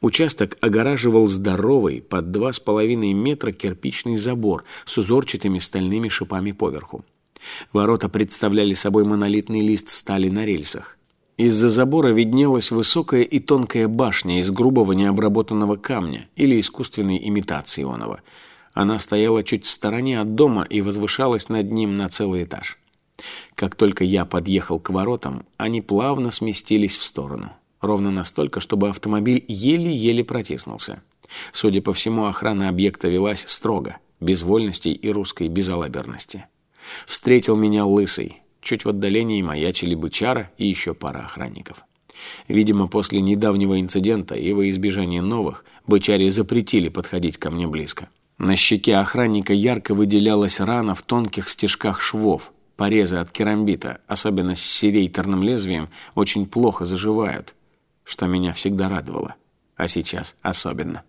Участок огораживал здоровый, под два с половиной метра кирпичный забор с узорчатыми стальными шипами поверху. Ворота представляли собой монолитный лист стали на рельсах. Из-за забора виднелась высокая и тонкая башня из грубого необработанного камня или искусственной имитации оного. Она стояла чуть в стороне от дома и возвышалась над ним на целый этаж. Как только я подъехал к воротам, они плавно сместились в сторону. Ровно настолько, чтобы автомобиль еле-еле протиснулся. Судя по всему, охрана объекта велась строго, без вольностей и русской безалаберности. Встретил меня лысый. Чуть в отдалении маячили бычара и еще пара охранников. Видимо, после недавнего инцидента и во избежание новых, бычаре запретили подходить ко мне близко. На щеке охранника ярко выделялась рана в тонких стежках швов, Порезы от керамбита, особенно с серейторным лезвием, очень плохо заживают, что меня всегда радовало, а сейчас особенно.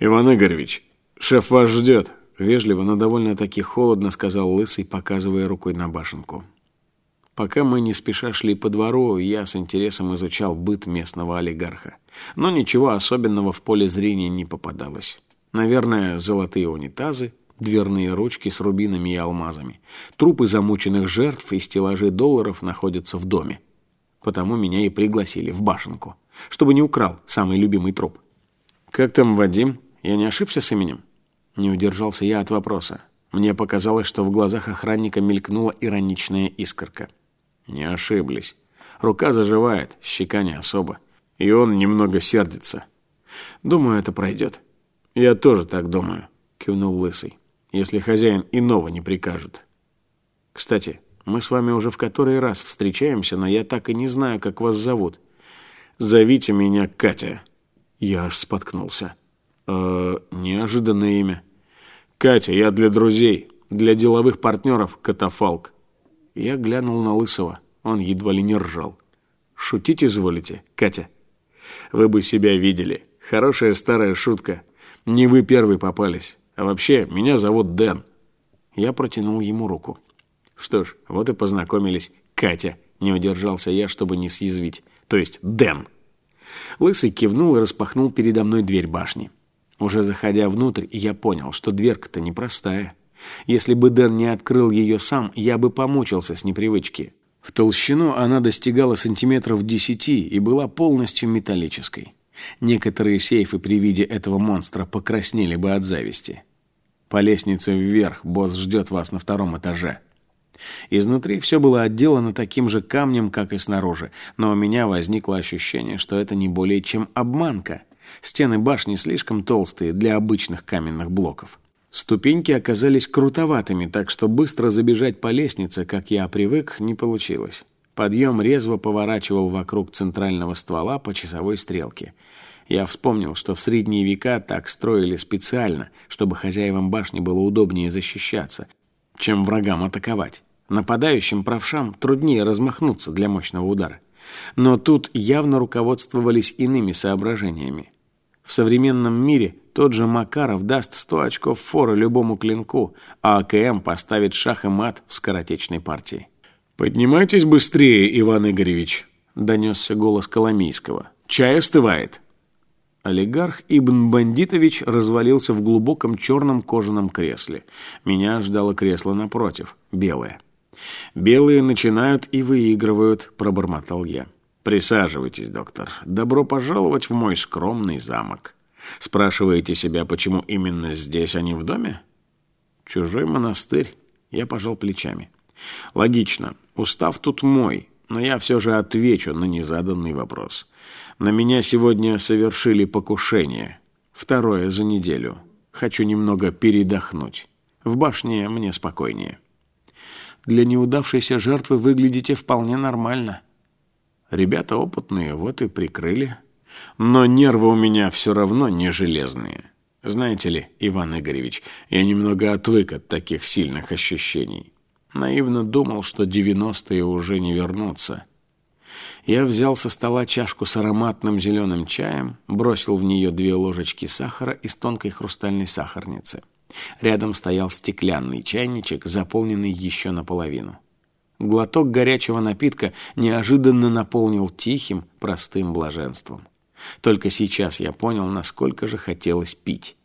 «Иван Игоревич, шеф вас ждет», — вежливо, но довольно-таки холодно сказал Лысый, показывая рукой на башенку. Пока мы не спеша шли по двору, я с интересом изучал быт местного олигарха. Но ничего особенного в поле зрения не попадалось. Наверное, золотые унитазы, дверные ручки с рубинами и алмазами. Трупы замученных жертв и стеллажи долларов находятся в доме. Потому меня и пригласили в башенку, чтобы не украл самый любимый труп. «Как там Вадим? Я не ошибся с именем?» Не удержался я от вопроса. Мне показалось, что в глазах охранника мелькнула ироничная искорка. Не ошиблись. Рука заживает, щека не особо. И он немного сердится. Думаю, это пройдет. Я тоже так думаю, кивнул Лысый если хозяин иного не прикажет. Кстати, мы с вами уже в который раз встречаемся, но я так и не знаю, как вас зовут. Зовите меня Катя. Я аж споткнулся. Э, неожиданное имя. Катя, я для друзей, для деловых партнеров катафалк. Я глянул на Лысого. Он едва ли не ржал. Шутить изволите, Катя? Вы бы себя видели. Хорошая старая шутка. Не вы первый попались. А вообще, меня зовут Дэн». Я протянул ему руку. Что ж, вот и познакомились. Катя. Не удержался я, чтобы не съязвить. То есть Дэн. Лысый кивнул и распахнул передо мной дверь башни. Уже заходя внутрь, я понял, что дверка-то непростая. Если бы Дэн не открыл ее сам, я бы помучился с непривычки. В толщину она достигала сантиметров десяти и была полностью металлической. Некоторые сейфы при виде этого монстра покраснели бы от зависти. По лестнице вверх босс ждет вас на втором этаже. Изнутри все было отделано таким же камнем, как и снаружи, но у меня возникло ощущение, что это не более чем обманка. Стены башни слишком толстые для обычных каменных блоков. Ступеньки оказались крутоватыми, так что быстро забежать по лестнице, как я привык, не получилось. Подъем резво поворачивал вокруг центрального ствола по часовой стрелке. Я вспомнил, что в средние века так строили специально, чтобы хозяевам башни было удобнее защищаться, чем врагам атаковать. Нападающим правшам труднее размахнуться для мощного удара. Но тут явно руководствовались иными соображениями. В современном мире тот же Макаров даст 100 очков форы любому клинку, а АКМ поставит шах и мат в скоротечной партии. «Поднимайтесь быстрее, Иван Игоревич», — донесся голос Коломийского. «Чай остывает». Олигарх Ибн Бандитович развалился в глубоком черном кожаном кресле. Меня ждало кресло напротив, белое. «Белые начинают и выигрывают», — пробормотал я. «Присаживайтесь, доктор. Добро пожаловать в мой скромный замок. Спрашиваете себя, почему именно здесь, а не в доме?» «Чужой монастырь». Я пожал плечами. «Логично. Устав тут мой, но я все же отвечу на незаданный вопрос. На меня сегодня совершили покушение. Второе за неделю. Хочу немного передохнуть. В башне мне спокойнее». Для неудавшейся жертвы выглядите вполне нормально. Ребята опытные, вот и прикрыли. Но нервы у меня все равно не железные. Знаете ли, Иван Игоревич, я немного отвык от таких сильных ощущений. Наивно думал, что девяностые уже не вернутся. Я взял со стола чашку с ароматным зеленым чаем, бросил в нее две ложечки сахара из тонкой хрустальной сахарницы – Рядом стоял стеклянный чайничек, заполненный еще наполовину. Глоток горячего напитка неожиданно наполнил тихим, простым блаженством. Только сейчас я понял, насколько же хотелось пить.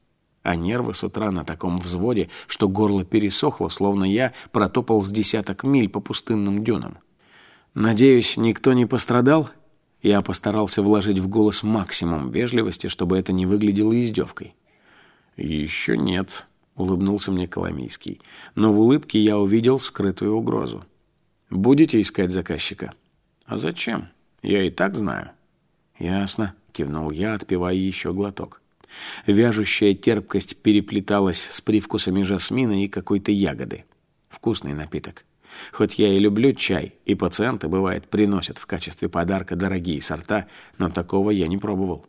А нервы с утра на таком взводе, что горло пересохло, словно я протопал с десяток миль по пустынным дюнам. «Надеюсь, никто не пострадал?» Я постарался вложить в голос максимум вежливости, чтобы это не выглядело издевкой. «Еще нет», — улыбнулся мне Коломийский. Но в улыбке я увидел скрытую угрозу. «Будете искать заказчика?» «А зачем? Я и так знаю». «Ясно», — кивнул я, отпивая еще глоток. Вяжущая терпкость переплеталась с привкусами жасмина и какой-то ягоды. Вкусный напиток. Хоть я и люблю чай, и пациенты, бывает, приносят в качестве подарка дорогие сорта, но такого я не пробовал.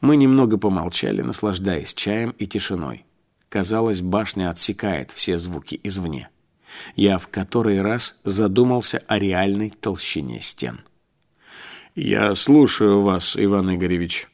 Мы немного помолчали, наслаждаясь чаем и тишиной. Казалось, башня отсекает все звуки извне. Я в который раз задумался о реальной толщине стен. «Я слушаю вас, Иван Игоревич».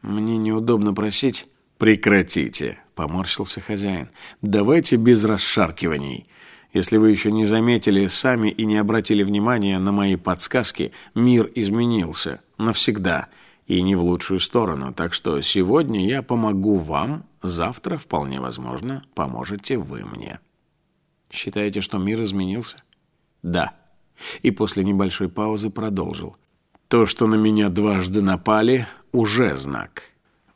«Мне неудобно просить». «Прекратите», — поморщился хозяин. «Давайте без расшаркиваний. Если вы еще не заметили сами и не обратили внимания на мои подсказки, мир изменился. Навсегда и не в лучшую сторону. Так что сегодня я помогу вам, завтра, вполне возможно, поможете вы мне. Считаете, что мир изменился? Да. И после небольшой паузы продолжил. То, что на меня дважды напали, уже знак.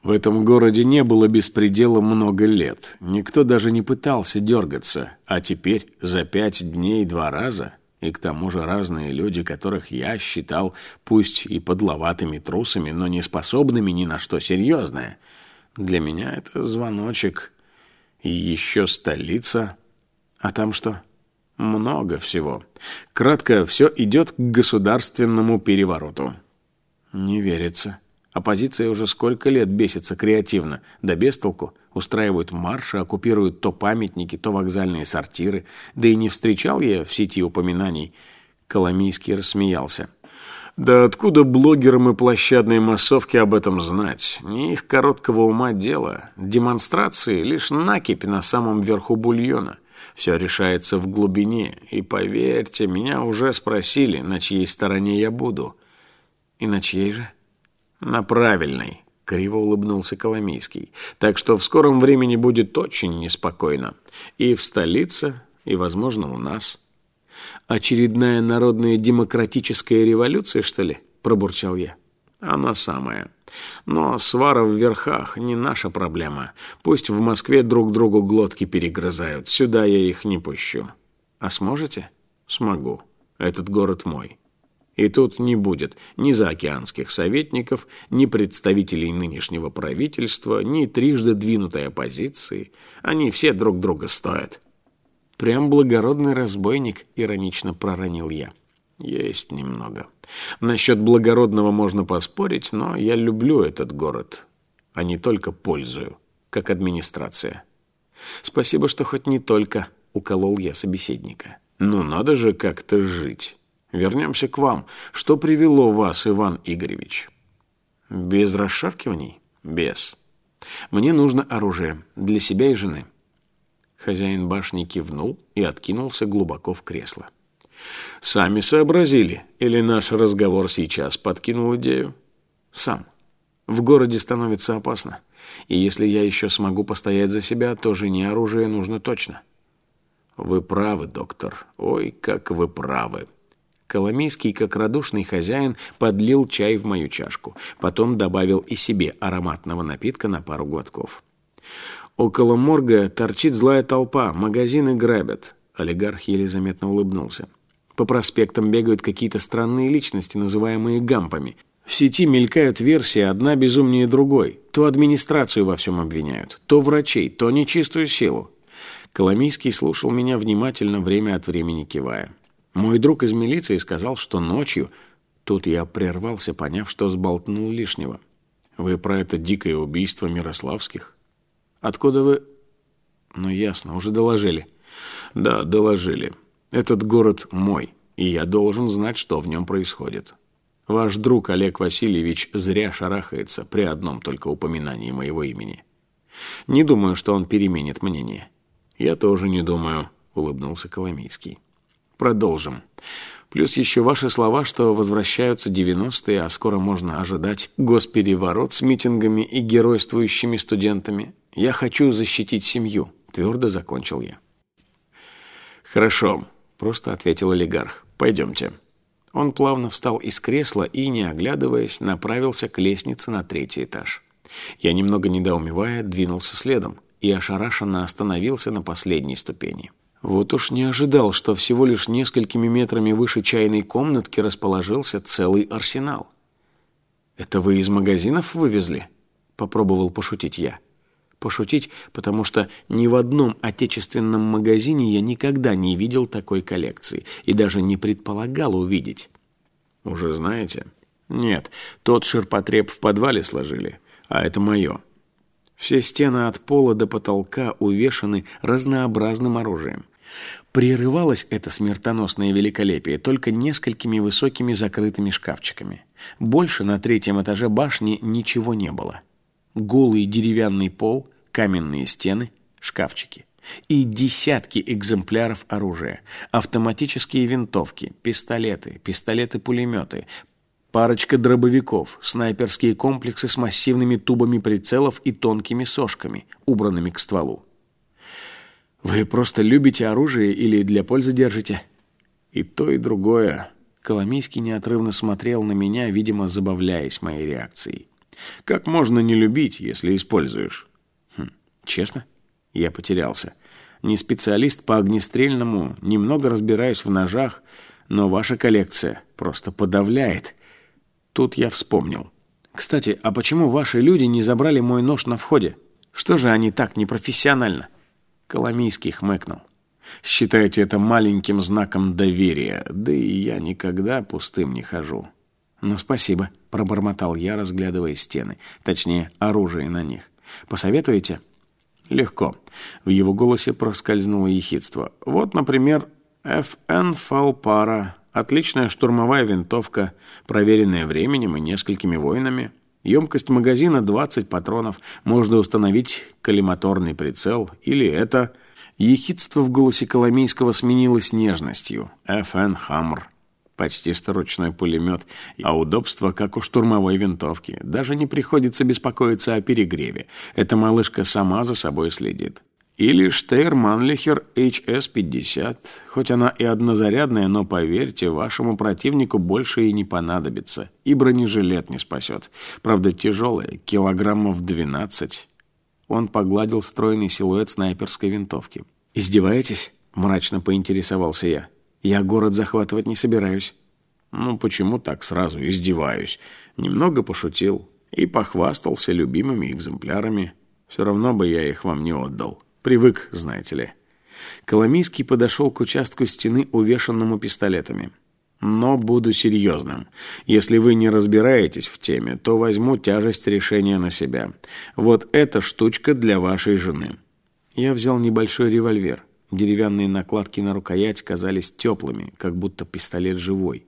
В этом городе не было беспредела много лет. Никто даже не пытался дергаться. А теперь за пять дней два раза и к тому же разные люди, которых я считал пусть и подловатыми трусами, но не способными ни на что серьезное. Для меня это звоночек. И еще столица. А там что? Много всего. Кратко, все идет к государственному перевороту. Не верится. Оппозиция уже сколько лет бесится креативно, да без толку. Устраивают марши, оккупируют то памятники, то вокзальные сортиры. Да и не встречал я в сети упоминаний. Коломийский рассмеялся. Да откуда блогерам и площадной массовке об этом знать? Не их короткого ума дело. Демонстрации — лишь накипь на самом верху бульона. Все решается в глубине. И поверьте, меня уже спросили, на чьей стороне я буду. И на чьей же? На правильной. Криво улыбнулся Коломийский. Так что в скором времени будет очень неспокойно. И в столице, и, возможно, у нас. «Очередная народная демократическая революция, что ли?» – пробурчал я. «Она самая. Но свара в верхах не наша проблема. Пусть в Москве друг другу глотки перегрызают. Сюда я их не пущу. А сможете?» «Смогу. Этот город мой». И тут не будет ни заокеанских советников, ни представителей нынешнего правительства, ни трижды двинутой оппозиции. Они все друг друга стоят. Прям благородный разбойник, иронично проронил я. Есть немного. Насчет благородного можно поспорить, но я люблю этот город, а не только пользую, как администрация. Спасибо, что хоть не только, уколол я собеседника. Ну, надо же как-то жить. Вернемся к вам. Что привело вас, Иван Игоревич? Без расшаркиваний? Без. Мне нужно оружие для себя и жены. Хозяин башни кивнул и откинулся глубоко в кресло. «Сами сообразили? Или наш разговор сейчас подкинул идею?» «Сам. В городе становится опасно. И если я еще смогу постоять за себя, то жене оружие нужно точно». «Вы правы, доктор. Ой, как вы правы». Коломийский, как радушный хозяин, подлил чай в мою чашку. Потом добавил и себе ароматного напитка на пару глотков. Около морга торчит злая толпа, магазины грабят. Олигарх еле заметно улыбнулся. По проспектам бегают какие-то странные личности, называемые гампами. В сети мелькают версии, одна безумнее другой. То администрацию во всем обвиняют, то врачей, то нечистую силу. Коломийский слушал меня внимательно, время от времени кивая. Мой друг из милиции сказал, что ночью... Тут я прервался, поняв, что сболтнул лишнего. «Вы про это дикое убийство Мирославских?» Откуда вы...» «Ну, ясно, уже доложили». «Да, доложили. Этот город мой, и я должен знать, что в нем происходит. Ваш друг Олег Васильевич зря шарахается при одном только упоминании моего имени. Не думаю, что он переменит мнение». «Я тоже не думаю», — улыбнулся Коломийский. «Продолжим. Плюс еще ваши слова, что возвращаются 90-е, а скоро можно ожидать госпереворот с митингами и геройствующими студентами. Я хочу защитить семью, твердо закончил я. Хорошо, просто ответил олигарх. Пойдемте. Он плавно встал из кресла и, не оглядываясь, направился к лестнице на третий этаж. Я, немного недоумевая, двинулся следом и ошарашенно остановился на последней ступени. Вот уж не ожидал, что всего лишь несколькими метрами выше чайной комнатки расположился целый арсенал. «Это вы из магазинов вывезли?» — попробовал пошутить я пошутить, потому что ни в одном отечественном магазине я никогда не видел такой коллекции и даже не предполагал увидеть. Уже знаете? Нет, тот ширпотреб в подвале сложили, а это мое. Все стены от пола до потолка увешаны разнообразным оружием. Прерывалось это смертоносное великолепие только несколькими высокими закрытыми шкафчиками. Больше на третьем этаже башни ничего не было. Голый деревянный пол, каменные стены, шкафчики и десятки экземпляров оружия, автоматические винтовки, пистолеты, пистолеты-пулеметы, парочка дробовиков, снайперские комплексы с массивными тубами прицелов и тонкими сошками, убранными к стволу. Вы просто любите оружие или для пользы держите? И то, и другое. Коломийский неотрывно смотрел на меня, видимо, забавляясь моей реакцией. Как можно не любить, если используешь? Честно? Я потерялся. Не специалист по огнестрельному, немного разбираюсь в ножах, но ваша коллекция просто подавляет. Тут я вспомнил. Кстати, а почему ваши люди не забрали мой нож на входе? Что же они так непрофессионально? Коломийский хмыкнул. Считаете это маленьким знаком доверия, да и я никогда пустым не хожу. Ну, спасибо, пробормотал я, разглядывая стены, точнее, оружие на них. Посоветуете? Легко. В его голосе проскользнуло ехидство. Вот, например, FN Фалпара Отличная штурмовая винтовка, проверенная временем и несколькими войнами. Емкость магазина 20 патронов. Можно установить коллиматорный прицел. Или это... Ехидство в голосе Коломейского сменилось нежностью. FN Хаммер. Почти сторучной пулемет, а удобство, как у штурмовой винтовки. Даже не приходится беспокоиться о перегреве. Эта малышка сама за собой следит. Или Штейр Манлихер HS-50. Хоть она и однозарядная, но, поверьте, вашему противнику больше и не понадобится. И бронежилет не спасет. Правда, тяжелая, килограммов 12. Он погладил стройный силуэт снайперской винтовки. «Издеваетесь?» — мрачно поинтересовался я. «Я город захватывать не собираюсь». «Ну, почему так сразу издеваюсь?» Немного пошутил и похвастался любимыми экземплярами. Все равно бы я их вам не отдал. Привык, знаете ли. Коломийский подошел к участку стены, увешанному пистолетами. Но буду серьезным. Если вы не разбираетесь в теме, то возьму тяжесть решения на себя. Вот эта штучка для вашей жены. Я взял небольшой револьвер. Деревянные накладки на рукоять казались теплыми, как будто пистолет живой.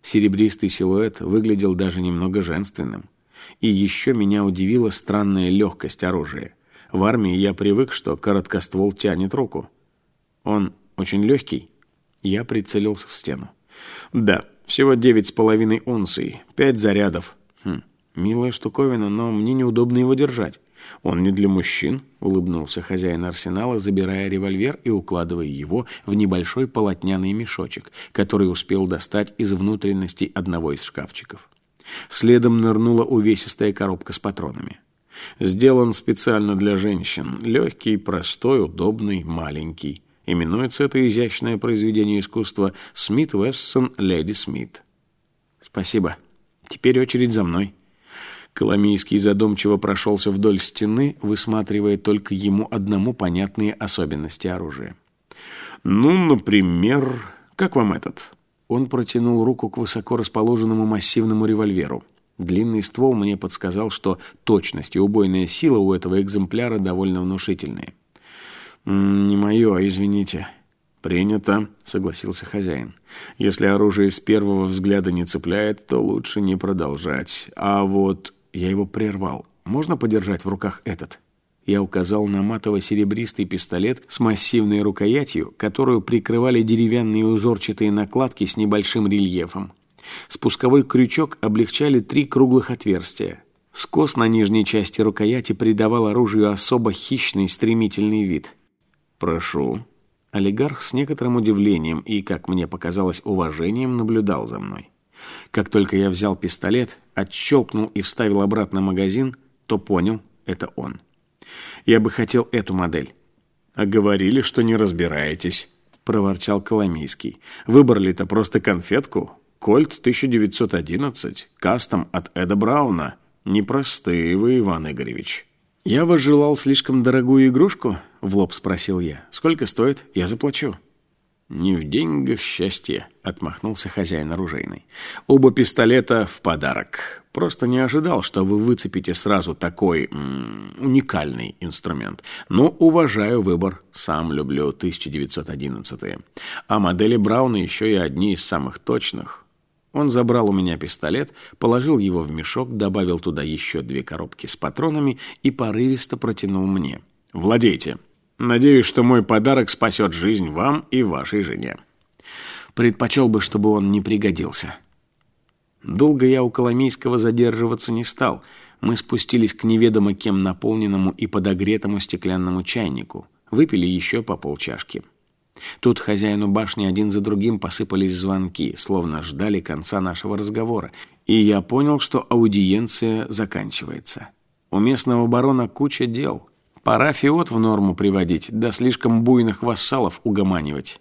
Серебристый силуэт выглядел даже немного женственным. И еще меня удивила странная легкость оружия. В армии я привык, что короткоствол тянет руку. Он очень легкий. Я прицелился в стену. Да, всего девять с половиной унций, пять зарядов. Хм, милая штуковина, но мне неудобно его держать. Он не для мужчин, улыбнулся хозяин арсенала, забирая револьвер и укладывая его в небольшой полотняный мешочек, который успел достать из внутренностей одного из шкафчиков. Следом нырнула увесистая коробка с патронами. Сделан специально для женщин. Легкий, простой, удобный, маленький. Именуется это изящное произведение искусства «Смит Вессон Леди Смит». «Спасибо. Теперь очередь за мной». Коломийский задумчиво прошелся вдоль стены, высматривая только ему одному понятные особенности оружия. «Ну, например, как вам этот?» Он протянул руку к высоко расположенному массивному револьверу. Длинный ствол мне подсказал, что точность и убойная сила у этого экземпляра довольно внушительные. «Не мое, извините». «Принято», — согласился хозяин. «Если оружие с первого взгляда не цепляет, то лучше не продолжать. А вот...» Я его прервал. «Можно подержать в руках этот?» Я указал на матово-серебристый пистолет с массивной рукоятью, которую прикрывали деревянные узорчатые накладки с небольшим рельефом. Спусковой крючок облегчали три круглых отверстия. Скос на нижней части рукояти придавал оружию особо хищный стремительный вид. «Прошу». Олигарх с некоторым удивлением и, как мне показалось, уважением наблюдал за мной. Как только я взял пистолет, отщелкнул и вставил обратно магазин, то понял — это он. Я бы хотел эту модель. «А говорили, что не разбираетесь», — проворчал Коломийский. «Выбрали-то просто конфетку. Кольт 1911, кастом от Эда Брауна. Непростые вы, Иван Игоревич. Я возжелал слишком дорогую игрушку? В лоб спросил я. Сколько стоит? Я заплачу. Не в деньгах счастье, отмахнулся хозяин оружейной. Оба пистолета в подарок. Просто не ожидал, что вы выцепите сразу такой м уникальный инструмент. Но уважаю выбор. Сам люблю 1911 -е. А модели Брауна еще и одни из самых точных. Он забрал у меня пистолет, положил его в мешок, добавил туда еще две коробки с патронами и порывисто протянул мне. «Владейте. Надеюсь, что мой подарок спасет жизнь вам и вашей жене». Предпочел бы, чтобы он не пригодился. Долго я у Коломийского задерживаться не стал. Мы спустились к неведомо кем наполненному и подогретому стеклянному чайнику. Выпили еще по полчашки. Тут хозяину башни один за другим посыпались звонки, словно ждали конца нашего разговора, и я понял, что аудиенция заканчивается. У местного барона куча дел. Пора фиот в норму приводить, да слишком буйных вассалов угоманивать.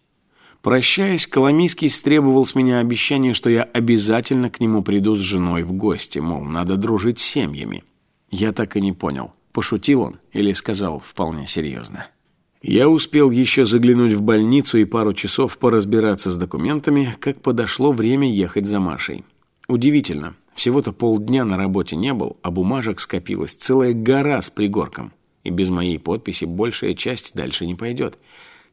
Прощаясь, Коломийский стребовал с меня обещание, что я обязательно к нему приду с женой в гости, мол, надо дружить с семьями. Я так и не понял, пошутил он или сказал вполне серьезно. Я успел еще заглянуть в больницу и пару часов поразбираться с документами, как подошло время ехать за Машей. Удивительно, всего-то полдня на работе не был, а бумажек скопилась целая гора с пригорком. И без моей подписи большая часть дальше не пойдет.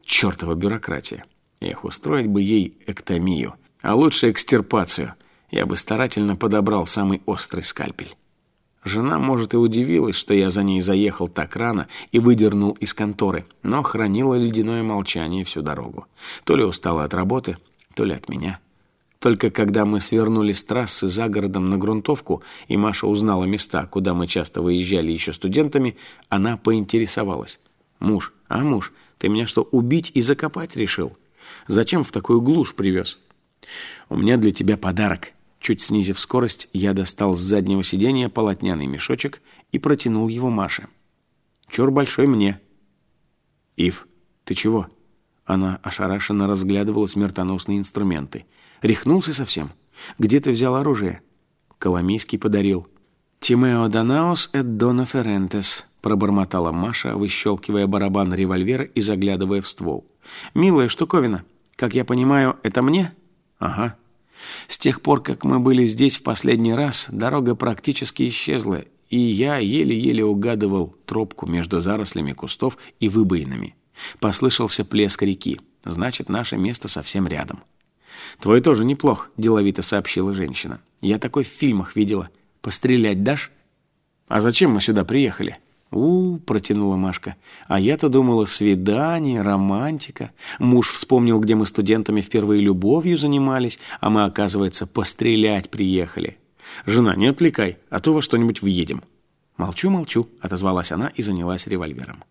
Чертова бюрократия. Эх, устроить бы ей эктомию. А лучше экстирпацию. Я бы старательно подобрал самый острый скальпель. Жена, может, и удивилась, что я за ней заехал так рано и выдернул из конторы, но хранила ледяное молчание всю дорогу. То ли устала от работы, то ли от меня. Только когда мы свернули с трассы за городом на грунтовку, и Маша узнала места, куда мы часто выезжали еще студентами, она поинтересовалась. «Муж, а муж, ты меня что, убить и закопать решил? Зачем в такую глушь привез?» «У меня для тебя подарок». Чуть снизив скорость, я достал с заднего сиденья полотняный мешочек и протянул его Маше. «Чур большой мне». «Ив, ты чего?» Она ошарашенно разглядывала смертоносные инструменты. «Рехнулся совсем? Где ты взял оружие?» «Коломийский подарил». «Тимео Данаос эт дона ферентес», пробормотала Маша, выщелкивая барабан револьвера и заглядывая в ствол. «Милая штуковина. Как я понимаю, это мне?» «Ага». С тех пор, как мы были здесь в последний раз, дорога практически исчезла, и я еле-еле угадывал тропку между зарослями кустов и выбоинами. Послышался плеск реки. Значит, наше место совсем рядом. «Твой тоже неплох», — деловито сообщила женщина. «Я такой в фильмах видела. Пострелять дашь?» «А зачем мы сюда приехали?» У, протянула Машка. «А я-то думала, свидание, романтика. Муж вспомнил, где мы студентами впервые любовью занимались, а мы, оказывается, пострелять приехали. Жена, не отвлекай, а то во что-нибудь въедем». «Молчу, молчу», — отозвалась она и занялась револьвером.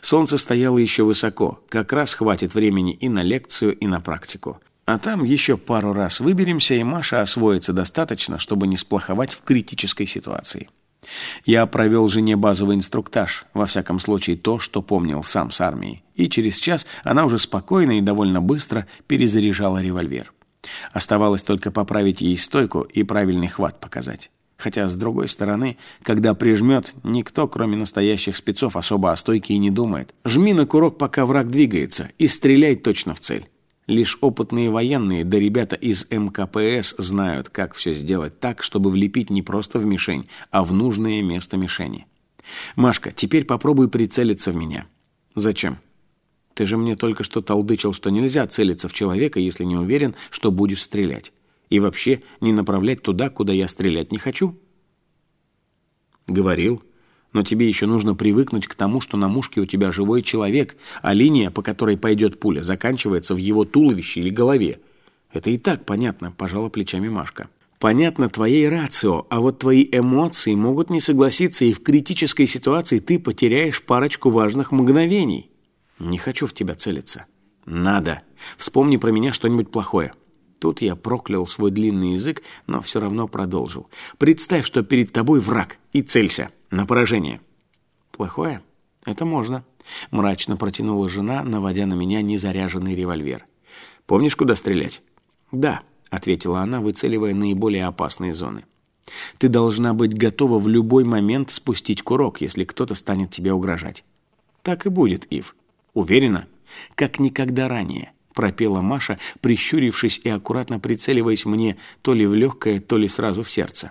Солнце стояло еще высоко, как раз хватит времени и на лекцию, и на практику. А там еще пару раз выберемся, и Маша освоится достаточно, чтобы не сплоховать в критической ситуации. Я провел жене базовый инструктаж, во всяком случае то, что помнил сам с армии, и через час она уже спокойно и довольно быстро перезаряжала револьвер. Оставалось только поправить ей стойку и правильный хват показать. Хотя, с другой стороны, когда прижмет, никто, кроме настоящих спецов, особо о стойке и не думает. Жми на курок, пока враг двигается, и стреляй точно в цель. Лишь опытные военные, да ребята из МКПС знают, как все сделать так, чтобы влепить не просто в мишень, а в нужное место мишени. «Машка, теперь попробуй прицелиться в меня». «Зачем?» «Ты же мне только что толдычил, что нельзя целиться в человека, если не уверен, что будешь стрелять. И вообще не направлять туда, куда я стрелять не хочу». «Говорил но тебе еще нужно привыкнуть к тому, что на мушке у тебя живой человек, а линия, по которой пойдет пуля, заканчивается в его туловище или голове. Это и так понятно, пожала плечами Машка. Понятно твоей рацио, а вот твои эмоции могут не согласиться, и в критической ситуации ты потеряешь парочку важных мгновений. Не хочу в тебя целиться. Надо. Вспомни про меня что-нибудь плохое. Тут я проклял свой длинный язык, но все равно продолжил. Представь, что перед тобой враг, и целься. На поражение. Плохое? Это можно. Мрачно протянула жена, наводя на меня незаряженный револьвер. Помнишь, куда стрелять? Да, ответила она, выцеливая наиболее опасные зоны. Ты должна быть готова в любой момент спустить курок, если кто-то станет тебе угрожать. Так и будет, Ив. Уверена? Как никогда ранее пропела Маша, прищурившись и аккуратно прицеливаясь мне то ли в легкое, то ли сразу в сердце.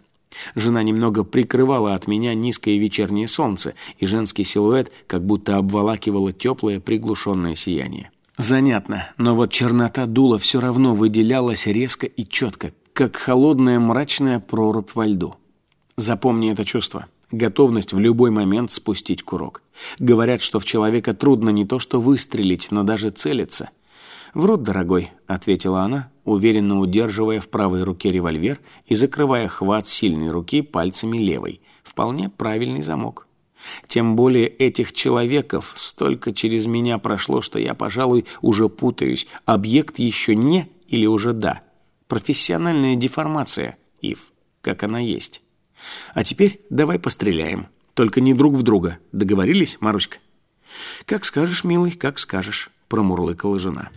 Жена немного прикрывала от меня низкое вечернее солнце, и женский силуэт как будто обволакивало теплое приглушенное сияние. Занятно, но вот чернота дула все равно выделялась резко и четко, как холодная мрачная прорубь во льду. Запомни это чувство. Готовность в любой момент спустить курок. Говорят, что в человека трудно не то что выстрелить, но даже целиться. «Врут, дорогой», — ответила она, уверенно удерживая в правой руке револьвер и закрывая хват сильной руки пальцами левой. Вполне правильный замок. Тем более этих человеков столько через меня прошло, что я, пожалуй, уже путаюсь. Объект еще не или уже да. Профессиональная деформация, Ив, как она есть. А теперь давай постреляем. Только не друг в друга. Договорились, Маруська? Как скажешь, милый, как скажешь, промурлыкала жена.